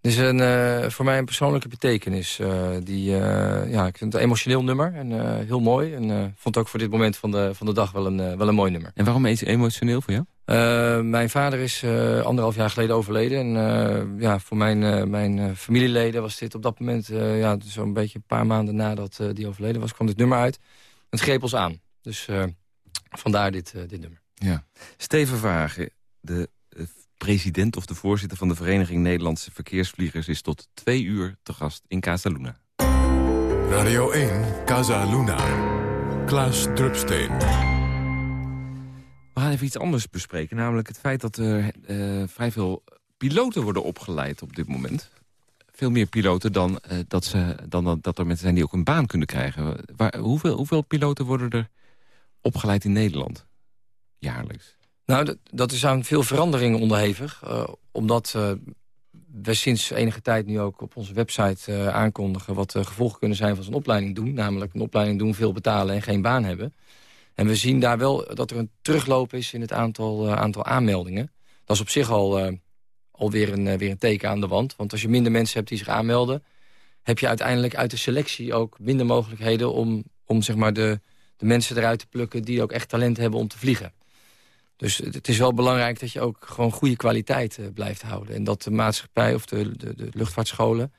Dit is een, eh, voor mij een persoonlijke betekenis. eh, die, eh, ja, ik vind het een emotioneel nummer en heel mooi. En vond het ook voor dit moment van de, van de dag wel een, wel een mooi nummer. En waarom is het emotioneel voor jou? Mijn vader is anderhalf jaar geleden overleden. En ja, voor mijn, mijn familieleden was dit op dat moment... ja, zo'n beetje een paar maanden nadat die overleden was... kwam dit nummer uit. Het greep ons aan. Dus vandaar dit, dit nummer. Ja. Steven Vagen, de eh, president of de voorzitter van de Vereniging Nederlandse Verkeersvliegers... is tot twee uur te gast in Casa Luna. Radio 1, Casa Luna. Klaas Drupsteen. We gaan even iets anders bespreken. Namelijk het feit dat er eh, vrij veel piloten worden opgeleid op dit moment. Veel meer piloten dan, eh, dat, ze, dan dat- dat er mensen zijn die ook een baan kunnen krijgen. Waar, hoeveel, hoeveel piloten worden er opgeleid in Nederland? Jaarlijks. Nou, dat, is aan veel veranderingen onderhevig. eh, omdat eh, we sinds enige tijd nu ook op onze website eh, aankondigen... wat de gevolgen kunnen zijn van zo'n opleiding doen. Namelijk een opleiding doen, veel betalen en geen baan hebben. En we zien daar wel dat er een terugloop is in het aantal, aantal aanmeldingen. Dat is op zich al, alweer een, weer een teken aan de wand. Want als je minder mensen hebt die zich aanmelden... heb je uiteindelijk uit de selectie ook minder mogelijkheden... om, om zeg maar de, de mensen eruit te plukken die ook echt talent hebben om te vliegen. Dus het is wel belangrijk dat je ook gewoon goede kwaliteit eh, blijft houden. En dat de maatschappij of de, de, de luchtvaartscholen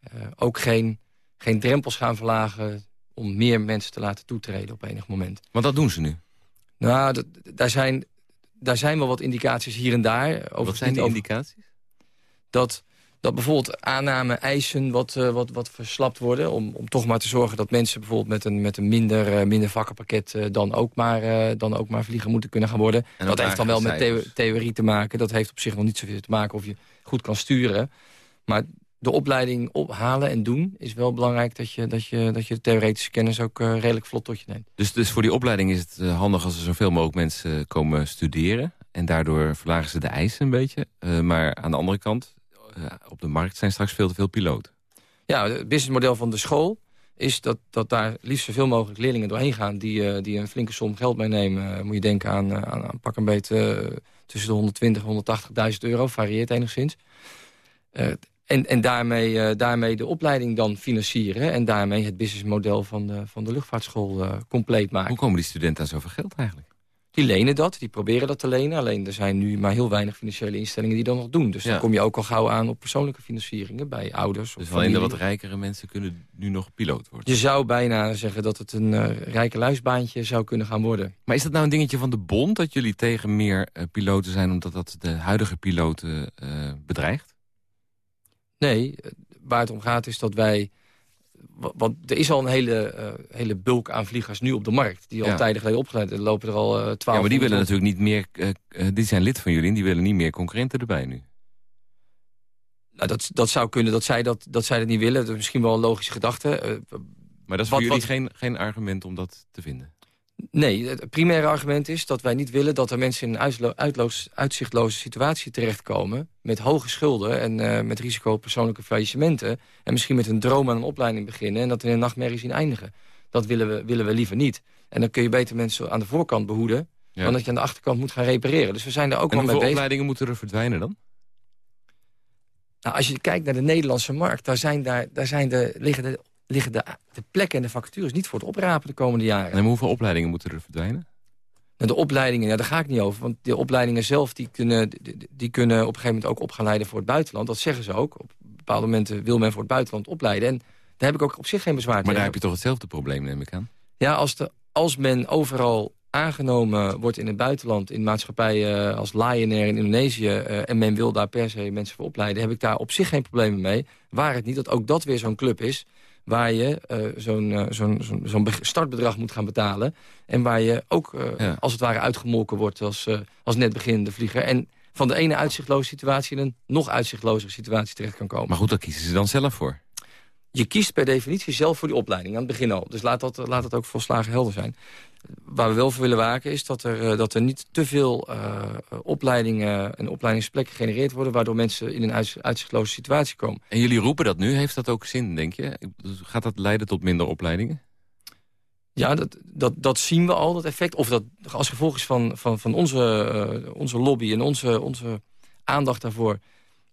eh, ook geen, geen drempels gaan verlagen... om meer mensen te laten toetreden op enig moment. Want dat doen ze nu. Nou, dat, daar, zijn, daar zijn wel wat indicaties hier en daar. Overigens Wat zijn die over- indicaties? dat, dat bijvoorbeeld aanname eisen wat, eh, wat, wat verslapt worden... Om, om toch maar te zorgen dat mensen bijvoorbeeld met een, met een minder, eh, minder vakkenpakket... eh, dan, ook maar, dan ook maar vliegen moeten kunnen gaan worden. En dat heeft dan wel met theorie te maken. Dat heeft op zich nog niet zoveel te maken of je goed kan sturen. Maar de opleiding ophalen en doen is wel belangrijk... dat je, dat je, dat je de theoretische kennis ook redelijk vlot tot je neemt. Dus, dus voor die opleiding is het handig als er zoveel mogelijk mensen komen studeren. En daardoor verlagen ze de eisen een beetje. Maar aan de andere kant, op de markt zijn straks veel te veel piloten. Ja, het businessmodel van de school is dat, dat daar liefst zoveel mogelijk leerlingen doorheen gaan... die, eh, die een flinke som geld meenemen. Eh, moet je denken aan, eh, aan, aan pak een beetje tussen de 120 en 180.000 euro. Varieert enigszins. En en daarmee, daarmee de opleiding dan financieren... en daarmee het businessmodel van de, van de luchtvaartschool compleet maken. Hoe komen die studenten aan zoveel geld eigenlijk? Die lenen dat, die proberen dat te lenen. Alleen er zijn nu maar heel weinig financiële instellingen die dat nog doen. Dus Ja. dan kom je ook al gauw aan op persoonlijke financieringen... bij ouders of Dus alleen de wat rijkere mensen kunnen nu nog piloot worden. Je zou bijna zeggen dat het een eh, rijke luisbaantje zou kunnen gaan worden. Maar is dat nou een dingetje van de bond... dat jullie tegen meer eh, piloten zijn... omdat dat de huidige piloten eh, bedreigt? Nee, waar het om gaat is dat wij... wa- Want er is al een hele, eh, hele bulk aan vliegers nu op de markt... die al Ja. tijden geleden opgeleid zijn. Er lopen er al eh, twaalf. Ja, maar die willen natuurlijk niet meer... eh, die zijn lid van jullie en die willen niet meer concurrenten erbij nu. Nou, dat, dat zou kunnen dat zij dat, dat zij dat niet willen. Dat is misschien wel een logische gedachte. Maar dat is Wat- voor jullie wat- geen, geen argument om dat te vinden. Nee, het primaire argument is dat wij niet willen... dat er mensen in een uitloos- uitzichtloze situatie terechtkomen... met hoge schulden en eh, met risico op persoonlijke faillissementen... en misschien met een droom aan een opleiding beginnen... en dat in een nachtmerrie zien eindigen. Dat willen we, willen we liever niet. En dan kun je beter mensen aan de voorkant behoeden... Ja. dan dat je aan de achterkant moet gaan repareren. Dus we zijn daar ook En wel mee bezig. opleidingen moeten er verdwijnen dan? Nou, als je kijkt naar de Nederlandse markt... daar, zijn daar, daar zijn de, liggen, de, liggen de, de plekken en de vacatures niet voor het oprapen de komende jaren. En hoeveel opleidingen moeten er verdwijnen? Nou, de opleidingen, ja, daar ga ik niet over. Want de opleidingen zelf die kunnen, die, die kunnen op een gegeven moment ook op gaan leiden voor het buitenland. Dat zeggen ze ook. Op bepaalde momenten wil men voor het buitenland opleiden. En daar heb ik ook op zich geen bezwaar Maar daar tegen. heb je toch hetzelfde probleem, neem ik aan? Ja, als, de, als men overal aangenomen wordt in het buitenland... in maatschappijen als Lion Air in Indonesië... eh, en men wil daar per se mensen voor opleiden... heb ik daar op zich geen problemen mee. Waar het niet dat ook dat weer zo'n club is... waar je eh, zo'n eh, zo'n zo'n zo'n be- startbedrag moet gaan betalen... en waar je ook eh, Ja. als het ware uitgemolken wordt als, als net beginnende vlieger... en van de ene uitzichtloze situatie in een nog uitzichtlozere situatie terecht kan komen. Maar goed, daar kiezen ze dan zelf voor. Je kiest per definitie zelf voor die opleiding, aan het begin al. Dus laat dat, laat dat ook volslagen helder zijn. Waar we wel voor willen waken is dat er, eh, dat er niet te veel eh, opleidingen en opleidingsplekken gegenereerd worden... waardoor mensen in een uitz- uitzichtloze situatie komen. En jullie roepen dat nu. Heeft dat ook zin, denk je? Gaat dat leiden tot minder opleidingen? Ja, dat, dat, dat zien we al, dat effect. Of dat als gevolg is van, van, van onze, eh, onze lobby en onze, onze aandacht daarvoor...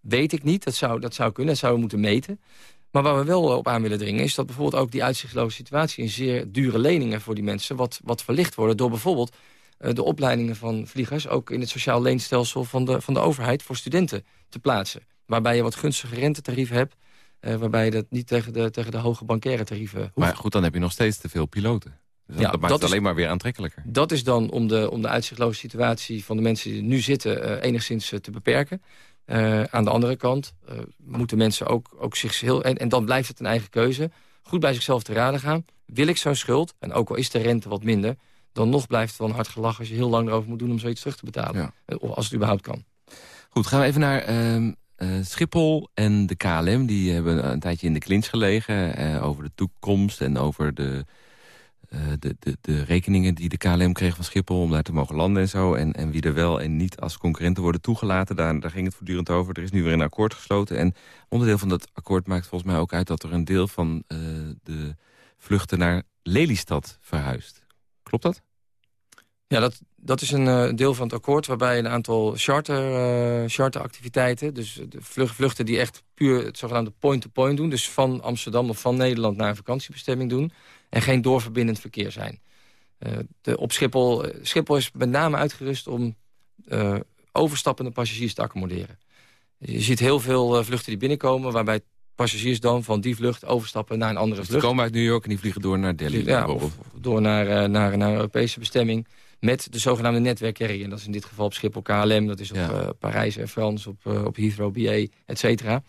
weet ik niet. Dat zou, dat zou kunnen, dat zouden we moeten meten. Maar waar we wel op aan willen dringen... is dat bijvoorbeeld ook die uitzichtloze situatie... in zeer dure leningen voor die mensen wat, wat verlicht worden... door bijvoorbeeld eh, de opleidingen van vliegers... ook in het sociaal leenstelsel van de, van de overheid voor studenten te plaatsen. Waarbij je wat gunstige rentetarieven hebt... eh, waarbij je dat niet tegen de, tegen de hoge bankaire tarieven hoeft. Maar goed, dan heb je nog steeds te veel piloten. Dus dat, Ja, dat maakt dat het is- alleen maar weer aantrekkelijker. Dat is dan om de, om de uitzichtloze situatie van de mensen die er nu zitten... eh, enigszins te beperken. Eh, aan de andere kant eh, moeten mensen ook, ook zich heel... En, en dan blijft het een eigen keuze. Goed bij zichzelf te raden gaan. Wil ik zo'n schuld, en ook al is de rente wat minder... dan nog blijft het wel een hard gelach als je heel lang erover moet doen... om zoiets terug te betalen. Ja. Eh, Of als het überhaupt kan. Goed, gaan we even naar ehm, eh, Schiphol en de KLM. Die hebben een tijdje in de clinch gelegen over de toekomst... en over de, eh, de, de, de rekeningen die de KLM kreeg van Schiphol... om daar te mogen landen en zo. En, en wie er wel en niet als concurrenten worden toegelaten. Daar, daar ging het voortdurend over. Er is nu weer een akkoord gesloten. En onderdeel van dat akkoord maakt volgens mij ook uit... dat er een deel van eh, de vluchten naar Lelystad verhuist. Klopt dat? Ja, dat, dat is een eh, deel van het akkoord waarbij een aantal charter, eh, charteractiviteiten... dus de vluchten die echt puur het zogenaamde point-to-point doen... dus van Amsterdam of van Nederland naar een vakantiebestemming doen... en geen doorverbindend verkeer zijn. Eh, de, op Schiphol, eh, Schiphol is met name uitgerust om eh, overstappende passagiers te accommoderen. Je ziet heel veel vluchten die binnenkomen... waarbij passagiers dan van die vlucht overstappen naar een andere Dus die vlucht. komen uit New York en die vliegen door naar Delhi. Ja, of door naar, naar, naar een Europese bestemming met de zogenaamde netwerkcarrier. En dat is in dit geval op Schiphol KLM, dat is op Ja. Parijs en Frans, op, eh, op Heathrow, BA, et cetera.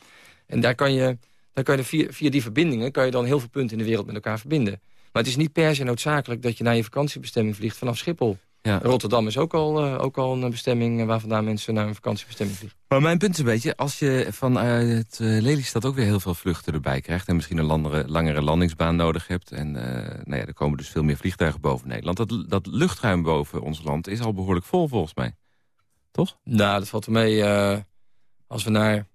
En daar kan je, daar kan je via, via die verbindingen kan je dan heel veel punten in de wereld met elkaar verbinden. Maar het is niet per se noodzakelijk dat je naar je vakantiebestemming vliegt vanaf Schiphol. Ja. Rotterdam is ook al, eh, ook al een bestemming eh, waar vandaan mensen naar een vakantiebestemming vliegen. Maar mijn punt is een beetje, als je vanuit uh, Lelystad ook weer heel veel vluchten erbij krijgt... en misschien een langere, langere landingsbaan nodig hebt... en uh, nou ja, er komen dus veel meer vliegtuigen boven Nederland... Dat, dat luchtruim boven ons land is al behoorlijk vol volgens mij. Toch? Nou, dat valt er mee. eh, als, we naar,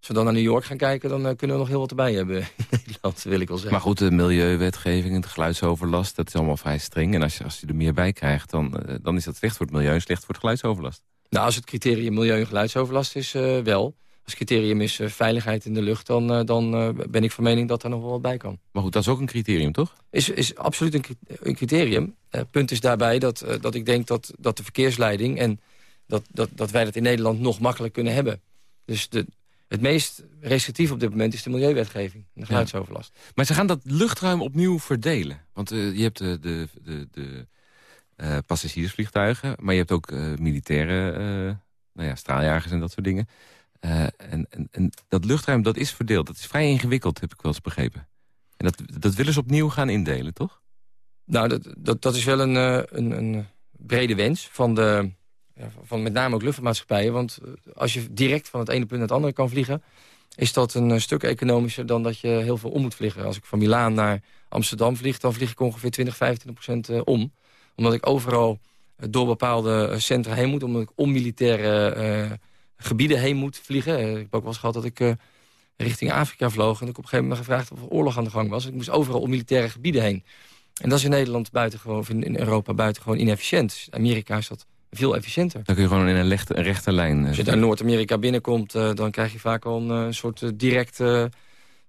als we dan naar New York gaan kijken... dan uh, kunnen we nog heel wat erbij hebben *laughs* in Nederland, wil ik wel zeggen. Maar goed, de milieuwetgeving en de geluidsoverlast... dat is allemaal vrij streng. En als je, als je er meer bij krijgt, dan, uh, dan is dat slecht voor het milieu... en slecht voor de geluidsoverlast. Nou, als het criterium milieu- en geluidsoverlast is, uh, wel. Als het criterium is veiligheid in de lucht... dan, dan ben ik van mening dat er nog wel wat bij kan. Maar goed, dat is ook een criterium, toch? Is, is absoluut een, een criterium. Uh, punt is daarbij dat, dat ik denk dat, dat de verkeersleiding... en dat, dat, dat wij dat in Nederland nog makkelijk kunnen hebben. Dus de, het meest restrictief op dit moment is de milieuwetgeving. En de geluidsoverlast. Ja. Maar ze gaan dat luchtruim opnieuw verdelen. Want uh, je hebt de... de, de, de uh, passagiersvliegtuigen. Maar je hebt ook uh, militaire nou ja, straaljagers en dat soort dingen. En, en, en, dat luchtruim dat is verdeeld. Dat is vrij ingewikkeld, heb ik wel eens begrepen. En dat, dat willen ze opnieuw gaan indelen, toch? Nou, dat, dat, dat is wel een, een, een brede wens van, de, van met name ook luchtvaartmaatschappijen. Want als je direct van het ene punt naar het andere kan vliegen... is dat een stuk economischer dan dat je heel veel om moet vliegen. Als ik van Milaan naar Amsterdam vlieg... dan vlieg ik ongeveer 20, 25 procent om omdat ik overal door bepaalde centra heen moet. Omdat ik om militaire gebieden heen moet vliegen. Ik heb ook wel eens gehad dat ik richting Afrika vloog. En ik op een gegeven moment gevraagd of er oorlog aan de gang was. Ik moest overal om militaire gebieden heen. En dat is in Nederland buitengewoon, of in, Europa buitengewoon inefficiënt. In Amerika is dat veel efficiënter. Dan kun je gewoon in een, lechte, een rechte lijn... Als je naar Noord-Amerika binnenkomt, uh, dan krijg je vaak al een uh, soort uh, direct...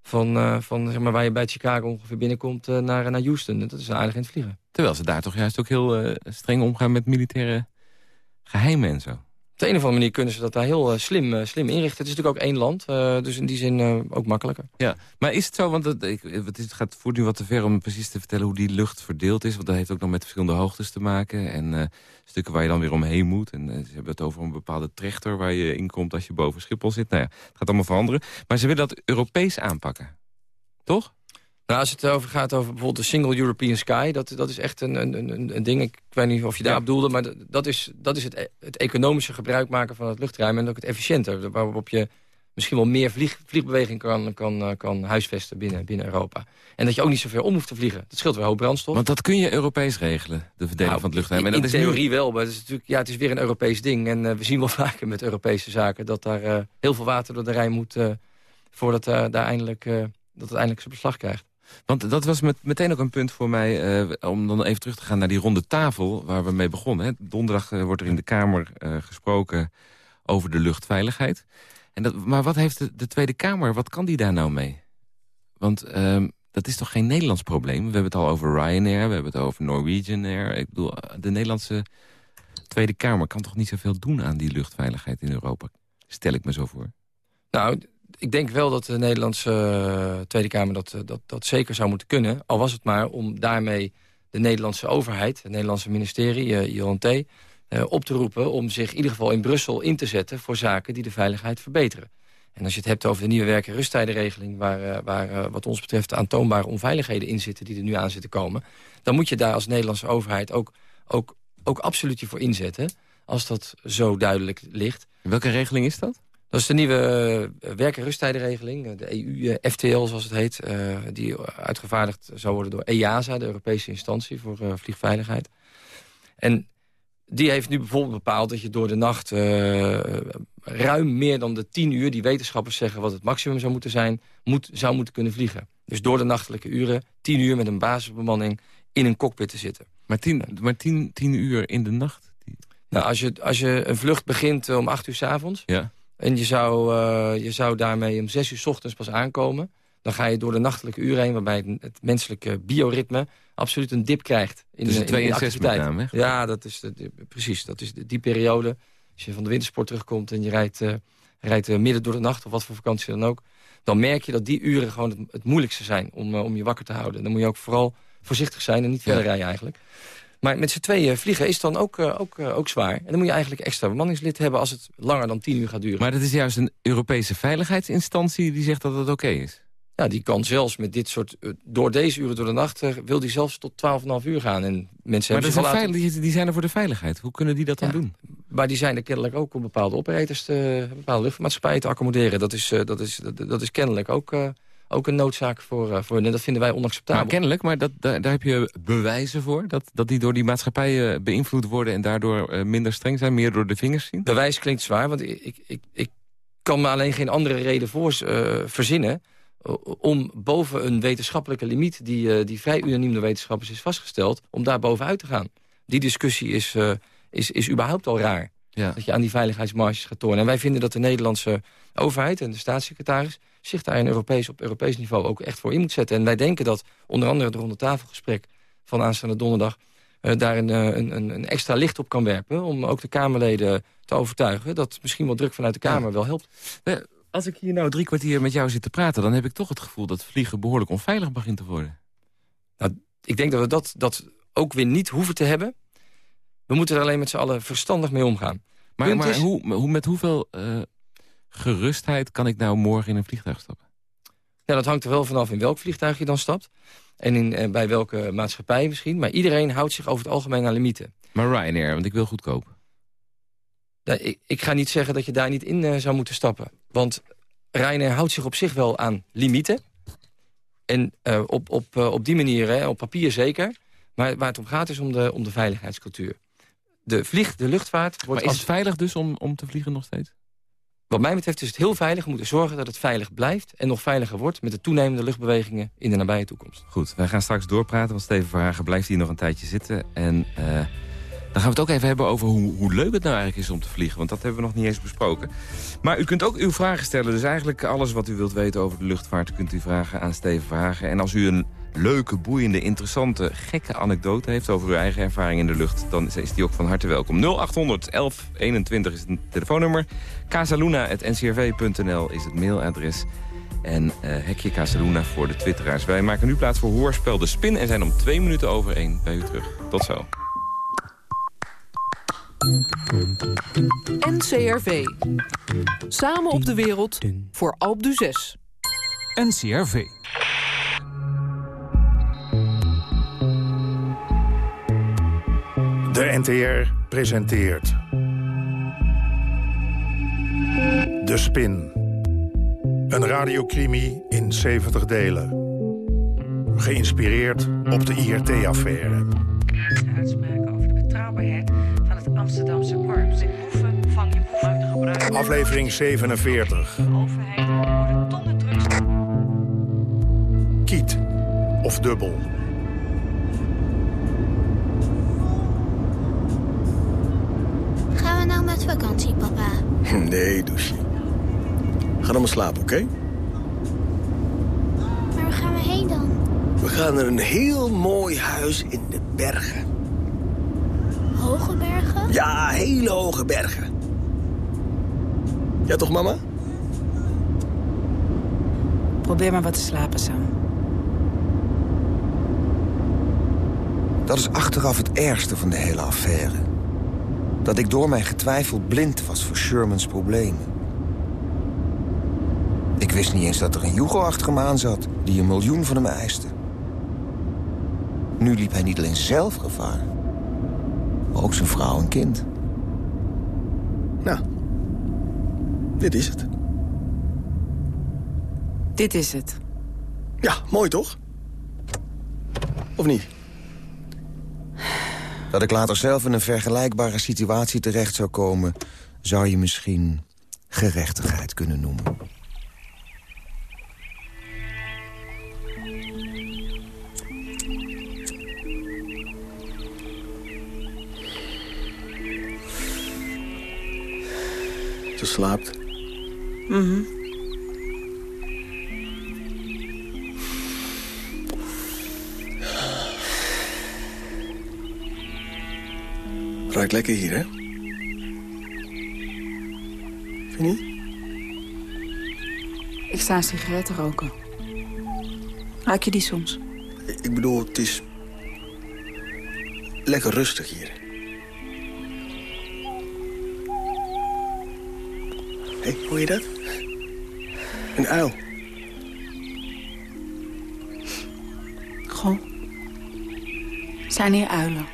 van, van zeg maar, waar je bij Chicago ongeveer binnenkomt naar, naar Houston. Dat is aardig in het vliegen. Terwijl ze daar toch juist ook heel streng omgaan met militaire geheimen en zo de een of andere manier kunnen ze dat daar heel uh, slim, uh, slim inrichten. Het is natuurlijk ook één land, uh, dus in die zin ook makkelijker. Ja, maar is het zo, want het gaat voert nu wat te ver om precies te vertellen hoe die lucht verdeeld is. Want dat heeft ook nog met verschillende hoogtes te maken. En stukken waar je dan weer omheen moet. En ze hebben het over een bepaalde trechter waar je in komt als je boven Schiphol zit. Nou ja, het gaat allemaal veranderen. Maar ze willen dat Europees aanpakken. Toch? Nou, als het over gaat over bijvoorbeeld de Single European Sky... dat, dat is echt een, een, een ding, ik weet niet of je daar ja. bedoelde... maar dat is, dat is het, het economische gebruik maken van het luchtruim... en ook het efficiënter, waarop je misschien wel meer vlieg, vliegbeweging kan, kan, eh, kan huisvesten binnen, binnen Europa. En dat je ook niet zoveel om hoeft te vliegen. Dat scheelt weer hoop brandstof. Want dat kun je Europees regelen, de verdeling nou, van het luchtruim. En dat in is theorie wel, maar het is, natuurlijk, ja, het is weer een Europees ding. En uh, we zien wel *laughs* vaker met Europese zaken... dat daar uh, heel veel water door de Rijn moet... voordat daar eindelijk, dat het eindelijk zijn beslag krijgt. Want dat was met, meteen ook een punt voor mij... Uh, om dan even terug te gaan naar die ronde tafel waar we mee begonnen. Hè. Donderdag uh, wordt er in de Kamer uh, gesproken over de luchtveiligheid. En dat, maar wat heeft de, de, Tweede Kamer, wat kan die daar nou mee? Want ehm, dat is toch geen Nederlands probleem? We hebben het al over Ryanair, we hebben het over Norwegian Air. Ik bedoel, de Nederlandse Tweede Kamer kan toch niet zoveel doen aan die luchtveiligheid in Europa? Stel ik me zo voor. Nou, ik denk wel dat de Nederlandse uh, Tweede Kamer dat, uh, dat, dat zeker zou moeten kunnen. Al was het maar om daarmee de Nederlandse overheid, het Nederlandse ministerie, IONT... op te roepen om zich in ieder geval in Brussel in te zetten... voor zaken die de veiligheid verbeteren. En als je het hebt over de nieuwe werk- en rusttijdenregeling... waar, waar wat ons betreft aantoonbare onveiligheden in zitten... die er nu aan zitten komen... dan moet je daar als Nederlandse overheid ook, ook, ook absoluut je voor inzetten... als dat zo duidelijk ligt. Welke regeling is dat? Dat is de nieuwe uh, werk- en rusttijdenregeling, de EU-FTL uh, zoals het heet... Uh, die uitgevaardigd zou worden door EASA, de Europese instantie voor uh, vliegveiligheid. En die heeft nu bijvoorbeeld bepaald dat je door de nacht... ruim meer dan de tien uur, die wetenschappers zeggen wat het maximum zou moeten zijn... Moet, zou moeten kunnen vliegen. Dus door de nachtelijke uren, tien uur met een basisbemanning... in een cockpit te zitten. Maar tien, maar tien, tien uur in de nacht? Nou, als je, als je een vlucht begint om acht uur s avonds... Ja en je zou, uh, je zou daarmee om zes uur s ochtends pas aankomen. Dan ga je door de nachtelijke uren heen... waarbij het, het menselijke bioritme absoluut een dip krijgt. In, dus de, twee in en zes met name, Ja, dat is de, de, precies. Dat is de, die periode. Als je van de wintersport terugkomt en je rijdt, uh, rijdt uh, midden door de nacht... of wat voor vakantie dan ook... dan merk je dat die uren gewoon het, het moeilijkste zijn om, om je wakker te houden. Dan moet je ook vooral voorzichtig zijn en niet verder ja. rijden eigenlijk. Maar met z'n tweeën vliegen is dan ook, uh, ook, uh, ook zwaar. En dan moet je eigenlijk extra bemanningslid hebben... als het langer dan tien uur gaat duren. Maar dat is juist een Europese veiligheidsinstantie... die zegt dat het oké okay is. Ja, die kan zelfs met dit soort... Uh, door deze uren door de nacht wil die zelfs tot 12,5 uur gaan. En mensen maar hebben zijn die, die zijn er voor de veiligheid. Hoe kunnen die dat dan ja, doen? Maar die zijn er kennelijk ook om bepaalde operators... Te, bepaalde luchtvaartmaatschappijen te accommoderen. Dat is, dat is, dat, dat is kennelijk ook ook een noodzaak voor, uh, voor en dat vinden wij onacceptabel. Maar kennelijk, maar dat, daar, daar heb je bewijzen voor? Dat, dat die door die maatschappijen beïnvloed worden... en daardoor uh, minder streng zijn, meer door de vingers zien? Bewijs klinkt zwaar, want ik, ik, ik, kan me alleen geen andere reden voor uh, verzinnen... om boven een wetenschappelijke limiet... die, die vrij unaniem door wetenschappers is vastgesteld... om daar bovenuit te gaan. Die discussie is, is, is überhaupt al raar. Ja. Dat je aan die veiligheidsmarges gaat tonen. En wij vinden dat de Nederlandse overheid en de staatssecretaris zich daar in Europees, op Europees niveau ook echt voor in moet zetten. En wij denken dat onder andere het ronde tafelgesprek van aanstaande donderdag... Uh, daar een, een, een, extra licht op kan werpen... om ook de Kamerleden te overtuigen... dat misschien wel druk vanuit de Kamer ja. wel helpt. Uh, als ik hier nou drie kwartier met jou zit te praten... dan heb ik toch het gevoel dat vliegen behoorlijk onveilig begint te worden. Nou, ik denk dat we dat, dat ook weer niet hoeven te hebben. We moeten er alleen met z'n allen verstandig mee omgaan. Maar, maar is... hoe, hoe, met hoeveel uh, gerustheid kan ik nou morgen in een vliegtuig stappen? Ja, dat hangt er wel vanaf in welk vliegtuig je dan stapt. En in, uh, bij welke maatschappij misschien. Maar iedereen houdt zich over het algemeen aan limieten. Maar Ryanair, want ik wil goedkoop. Ja, ik, ik, ga niet zeggen dat je daar niet in uh, zou moeten stappen. Want Ryanair houdt zich op zich wel aan limieten. En uh, op, op, op die manier, hè, op papier zeker. Maar waar het om gaat is om de, om de veiligheidscultuur. De, vlieg, de luchtvaart... Wordt maar is het veilig dus om, om te vliegen nog steeds? Wat mij betreft is het heel veilig. We moeten zorgen dat het veilig blijft en nog veiliger wordt... met de toenemende luchtbewegingen in de nabije toekomst. Goed, wij gaan straks doorpraten, want Steven Verhagen blijft hier nog een tijdje zitten. En uh, Dan gaan we het ook even hebben over hoe, hoe leuk het nou eigenlijk is om te vliegen. Want dat hebben we nog niet eens besproken. Maar u kunt ook uw vragen stellen. Dus eigenlijk alles wat u wilt weten over de luchtvaart... kunt u vragen aan Steven Verhagen. En als u een leuke, boeiende, interessante, gekke anekdote heeft... over uw eigen ervaring in de lucht, dan is die ook van harte welkom. 0800 1121 is het telefoonnummer. casaluna.ncrv.nl is het mailadres. En uh, hekje Casaluna voor de twitteraars. Wij maken nu plaats voor Hoorspel De Spin... en zijn om twee minuten over één bij u terug. Tot zo. NCRV. Samen op de wereld voor Alp du 6. NCRV. De NTR presenteert... De Spin. Een radiocrimi in 70 delen. Geïnspireerd op de IRT-affaire. uitspraken over de betrouwbaarheid van het Amsterdamse korps. De boeven vang je boeven uit de gebruik. Aflevering 47. De overheid worden tonnen drugs. Kiet of dubbel. Nou met vakantie, papa? *laughs* Nee, douche. Ga dan maar slapen, oké? Maar waar gaan we heen dan? We gaan naar een heel mooi huis in de bergen. Hoge bergen? Ja, hele hoge bergen. Ja toch, mama? Probeer maar wat te slapen, Sam. Dat is achteraf het ergste van de hele affaire. Dat ik door mijn getwijfel blind was voor Shermans problemen. Ik wist niet eens dat er een Jugo achter hem aan zat... die een miljoen van hem eiste. Nu liep hij niet alleen zelf gevaar... maar ook zijn vrouw en kind. Nou, dit is het. Dit is het. Ja, mooi toch? Of niet? Dat ik later zelf in een vergelijkbare situatie terecht zou komen... zou je misschien gerechtigheid kunnen noemen. Ze slaapt. Mhm. Lekker hier, hè? Vind je? Ik sta een sigaret te roken. Ruik je die soms? Ik bedoel, het is... lekker rustig hier. Hé, hey, hoor je dat? Een uil. Goh. Zijn hier uilen?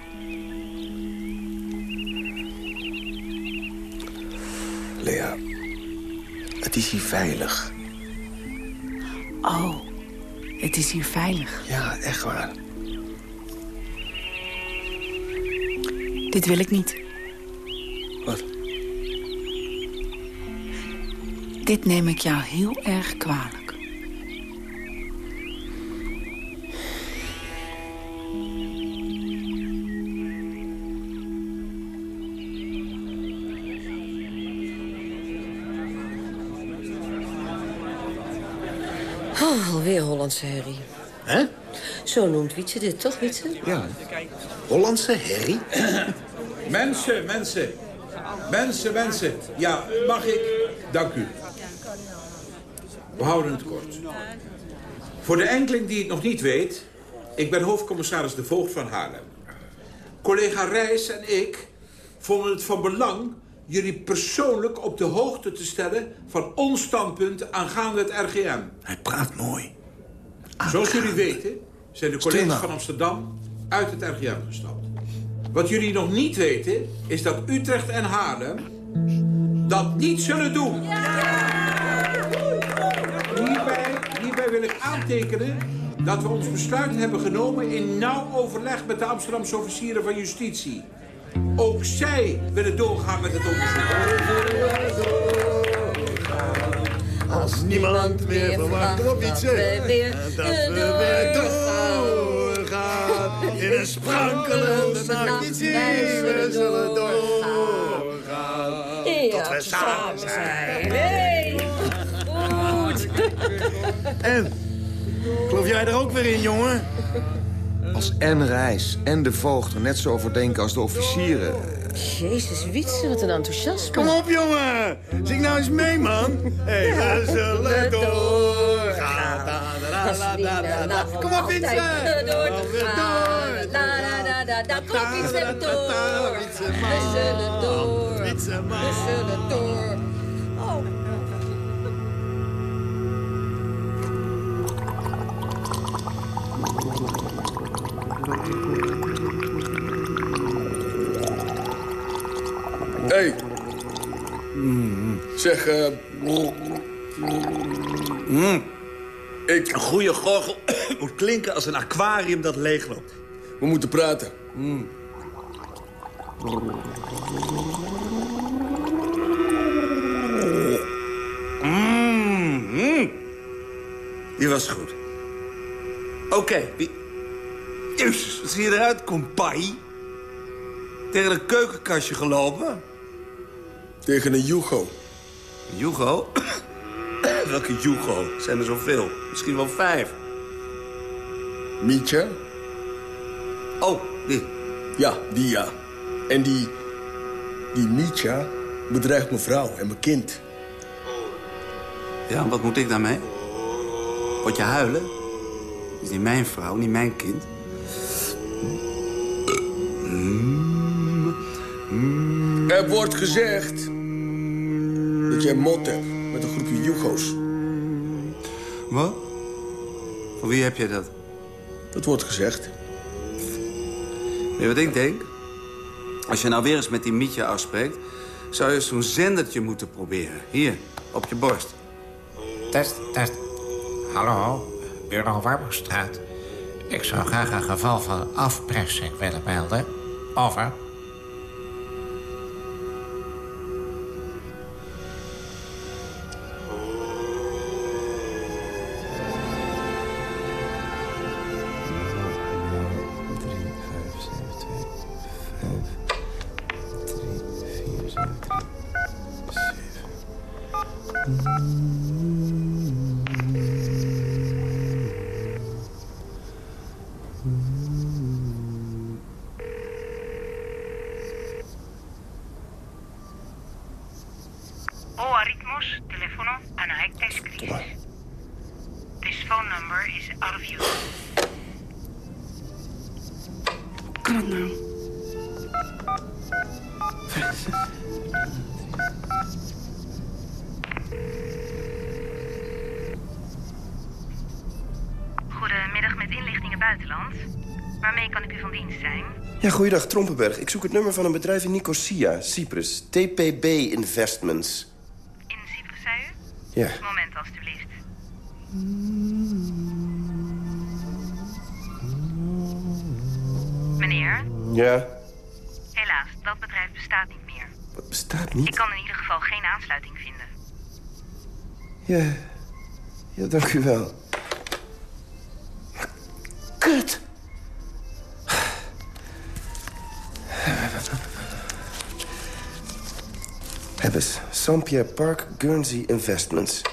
Is hier veilig. Oh, het is hier veilig. Ja, echt waar. Dit wil ik niet. Wat? Dit neem ik jou heel erg kwalijk. Hollandse herrie. Hè? Zo noemt Wietse dit, toch, Wietse? Ja. Hollandse herrie? *clears throat* Mensen, mensen. Mensen, mensen. Ja, mag ik? Dank u. We houden het kort. Voor de enkeling die het nog niet weet... ik ben hoofdcommissaris De Voogd van Haarlem. Collega Reis en ik vonden het van belang... jullie persoonlijk op de hoogte te stellen... van ons standpunt aangaande het RGM. Hij praat mooi. Zoals jullie weten zijn de collega's nou. van Amsterdam uit het RGM gestapt. Wat jullie nog niet weten, is dat Utrecht en Haarlem dat niet zullen doen. Hierbij, hierbij wil ik aantekenen dat we ons besluit hebben genomen in nauw overleg met de Amsterdamse officieren van justitie. Ook zij willen doorgaan met het onderzoek. Als niemand meer verwacht op iets dat we weer doorgaan. In een sprankelende nacht niet zien, we zullen doorgaan. Tot we samen zijn. Hey, goed. En? Geloof jij er ook weer in, jongen? Als en Reis en de voogd er net zo over denken als de officieren... Jezus, Wietse, wat een enthousiasme. Kom op, jongen. Zing nou eens mee, man. Hey, we zullen doorgaan. Da, da, da, da, da, da. Kom op, Wietse. Kom, Wietse, door. We zullen door. We zullen door. Oh. Hé. Zeg, eh... Mm. Ik... Een goede gorgel *coughs* moet klinken als een aquarium dat leegloopt. We moeten praten. Mm. Die was goed. Oké, wie... Jezus, wat zie je eruit, kompai? Tegen een keukenkastje gelopen? Tegen een Jugo. Jugo? *coughs* Welke Jugo? Zijn er zoveel? Misschien wel vijf. Mietje? Oh, die. Ja, die ja. En die... Die Mietje bedreigt mijn vrouw en mijn kind. Ja, wat moet ik daarmee? Word je huilen? Is niet mijn vrouw, niet mijn kind. Er wordt gezegd... dat jij mot hebt met een groepje Jugo's. Wat? Van wie heb je dat? Dat wordt gezegd. Weet je wat ik denk? Als je nou weer eens met die Mietje afspreekt... zou je zo'n zendertje moeten proberen. Hier, op je borst. Test, test. Hallo, bureau Warmoestraat. Ik zou graag een geval van afpersing willen melden. Over. Buitenland. Waarmee kan ik u van dienst zijn? Ja, goeiedag, Trompenberg. Ik zoek het nummer van een bedrijf in Nicosia, Cyprus. TPB Investments. In Cyprus, zei u? Ja. Moment, alstublieft. Meneer, Ja, helaas, dat bedrijf bestaat niet meer. wat bestaat niet? Ik kan in ieder geval geen aansluiting vinden. Ja, ja, dank u wel. Kut! Hebbes, Saint-Pierre Park, Guernsey Investments.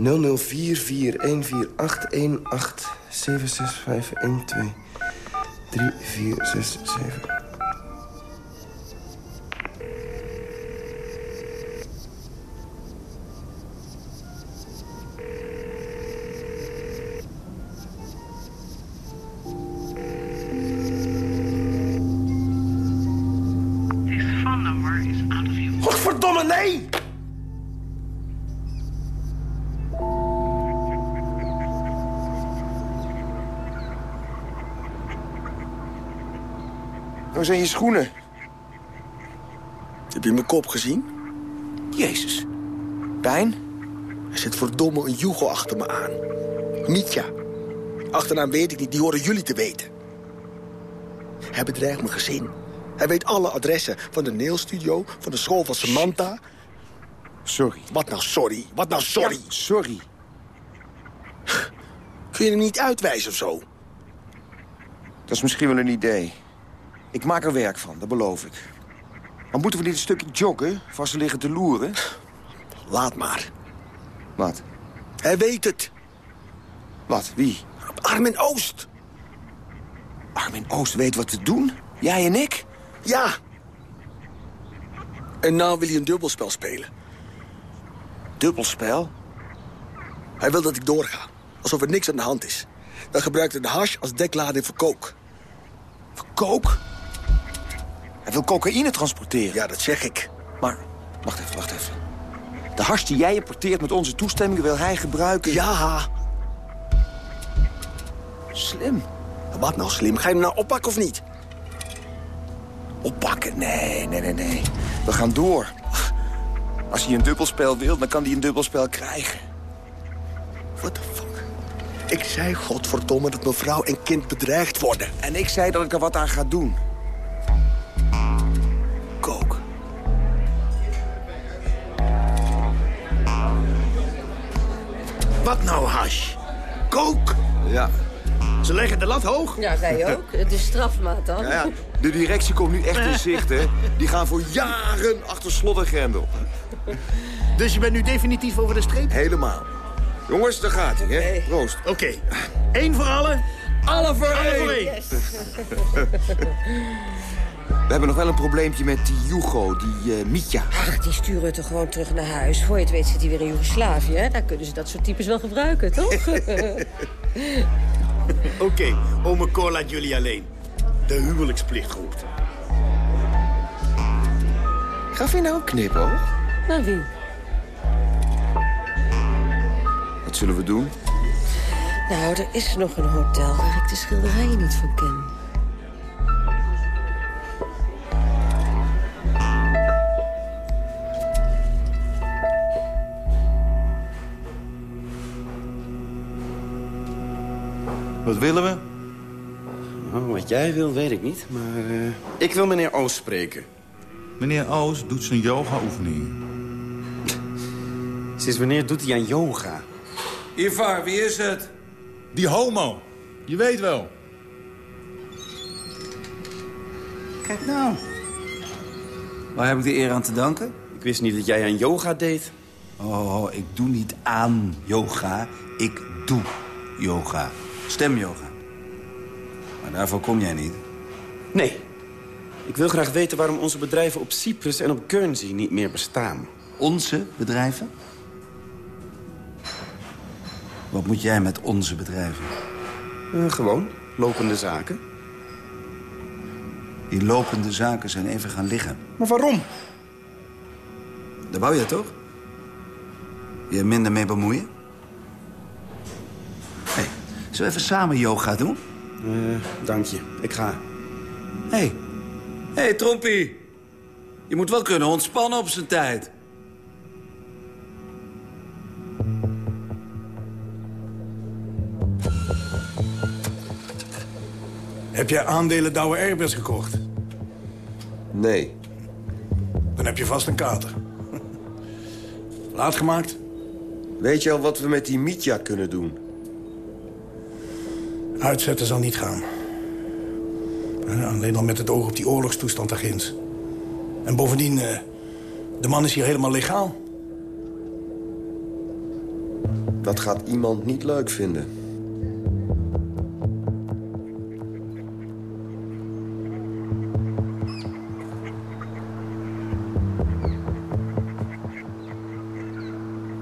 004414887651234667. Zijn je schoenen? Heb je mijn kop gezien? Jezus. Pijn? Er zit verdomme een Jugo achter me aan. Mietja. Achternaam weet ik niet, die horen jullie te weten. Hij bedreigt mijn gezin. Hij weet alle adressen van de nailstudio, van de school van Samantha. Sorry. Wat nou sorry? Wat nou sorry? Ja, sorry. Kun je hem niet uitwijzen of zo? Dat is misschien wel een idee. Ik maak er werk van, dat beloof ik. Maar moeten we niet een stukje joggen, vast te liggen te loeren? Laat maar. Wat? Hij weet het. Wat? Wie? Armin Oost. Armin Oost weet wat te doen? Jij en ik? Ja. En nou wil hij een dubbelspel spelen. Dubbelspel? Hij wil dat ik doorga. Alsof er niks aan de hand is. Dan gebruikt hij de hash als deklading voor kook. Voor kook? Hij wil cocaïne transporteren. Ja, dat zeg ik. Maar, wacht even, wacht even. De hash die jij importeert met onze toestemming wil hij gebruiken... Ja. Slim. Wat nou slim? Ga je hem nou oppakken of niet? Oppakken? Nee, nee, nee, nee. We gaan door. Als hij een dubbelspel wil, dan kan hij een dubbelspel krijgen. What the fuck? Ik zei godverdomme dat mevrouw en kind bedreigd worden. En ik zei dat ik er wat aan ga doen. Wat nou, hash? Kook? Ja. Ze leggen de lat hoog. Ja, wij *laughs* ook. De strafmaat dan. Ja, ja. De directie komt nu echt in zicht, hè. Die gaan voor jaren achter slot en grendel. *laughs* Dus je bent nu definitief over de streep? Helemaal. Jongens, daar gaat hij, hè. Proost. Oké. Eén voor allen. Alle voor Alle voor één. één. *laughs* We hebben nog wel een probleempje met die Hugo, die eh Mitja. Ach, die sturen we toch gewoon terug naar huis. Voor je het weet zit hij weer in Joegoslavië. Hè? Daar kunnen ze dat soort types wel gebruiken, toch? *laughs* Oké, ome Cor laat jullie alleen. De huwelijksplicht roept. Gaf je nou een knipoog? nou, wie? Wat zullen we doen? Nou, er is nog een hotel waar ik de schilderijen niet van ken. Wat willen we? Oh, wat jij wil, weet ik niet. Maar eh, ik wil meneer Oost spreken. Meneer Oos doet zijn yoga-oefening. *laughs* Sinds wanneer doet hij aan yoga? Ivar, wie is het? Die homo. Je weet wel. Kijk nou. Waar heb ik de eer aan te danken? Ik wist niet dat jij aan yoga deed. Oh, ik doe niet aan yoga. Ik doe yoga. Stemyoga. Maar daarvoor kom jij niet. Nee. Ik wil graag weten waarom onze bedrijven op Cyprus en op Guernsey niet meer bestaan. Onze bedrijven? Wat moet jij met onze bedrijven? Eh, gewoon, lopende zaken. Die lopende zaken zijn even gaan liggen. Maar waarom? Daar wou je toch? Je minder mee bemoeien? Zullen we even samen yoga doen? Eh, dank je. Ik ga. Hé. Hey. Hé, hey, Trompie. Je moet wel kunnen ontspannen op zijn tijd. Heb jij aandelen Douwe Airbus gekocht? Nee. Dan heb je vast een kater. Laat gemaakt? Weet je al wat we met die Mitja kunnen doen? Uitzetten zal niet gaan. Eh, Alleen al met het oog op die oorlogstoestand daar ginds. En bovendien, eh, de man is hier helemaal legaal. Dat gaat iemand niet leuk vinden.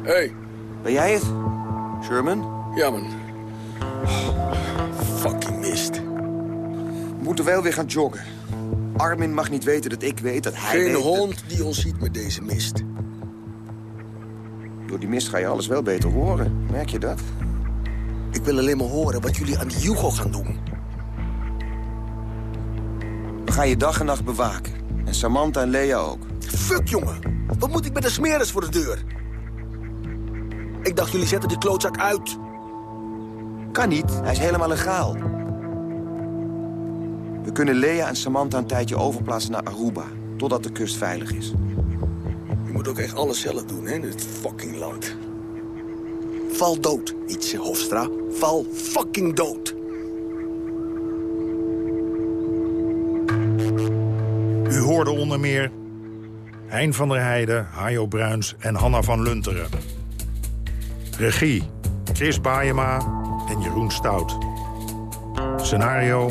Hey. Ben jij het? Sherman? Ja, man. Moeten wel weer gaan joggen. Armin mag niet weten dat ik weet dat hij Geen weet dat- hond die ons ziet met deze mist. Door die mist ga je alles wel beter horen. Merk je dat? Ik wil alleen maar horen wat jullie aan die Hugo gaan doen. We gaan je dag en nacht bewaken. En Samantha en Lea ook. Fuck, jongen. Wat moet ik met de smeris voor de deur? Ik dacht, jullie zetten die klootzak uit. Kan niet, hij is helemaal legaal. We kunnen Lea en Samantha een tijdje overplaatsen naar Aruba. Totdat de kust veilig is. Je moet ook echt alles zelf doen, hè, in dit fucking land. Val dood, ietsje Hofstra. Val fucking dood. U hoorde onder meer Hein van der Heijden, Hajo Bruins en Hanna van Lunteren. Regie, Chris Baayema en Jeroen Stout. Scenario,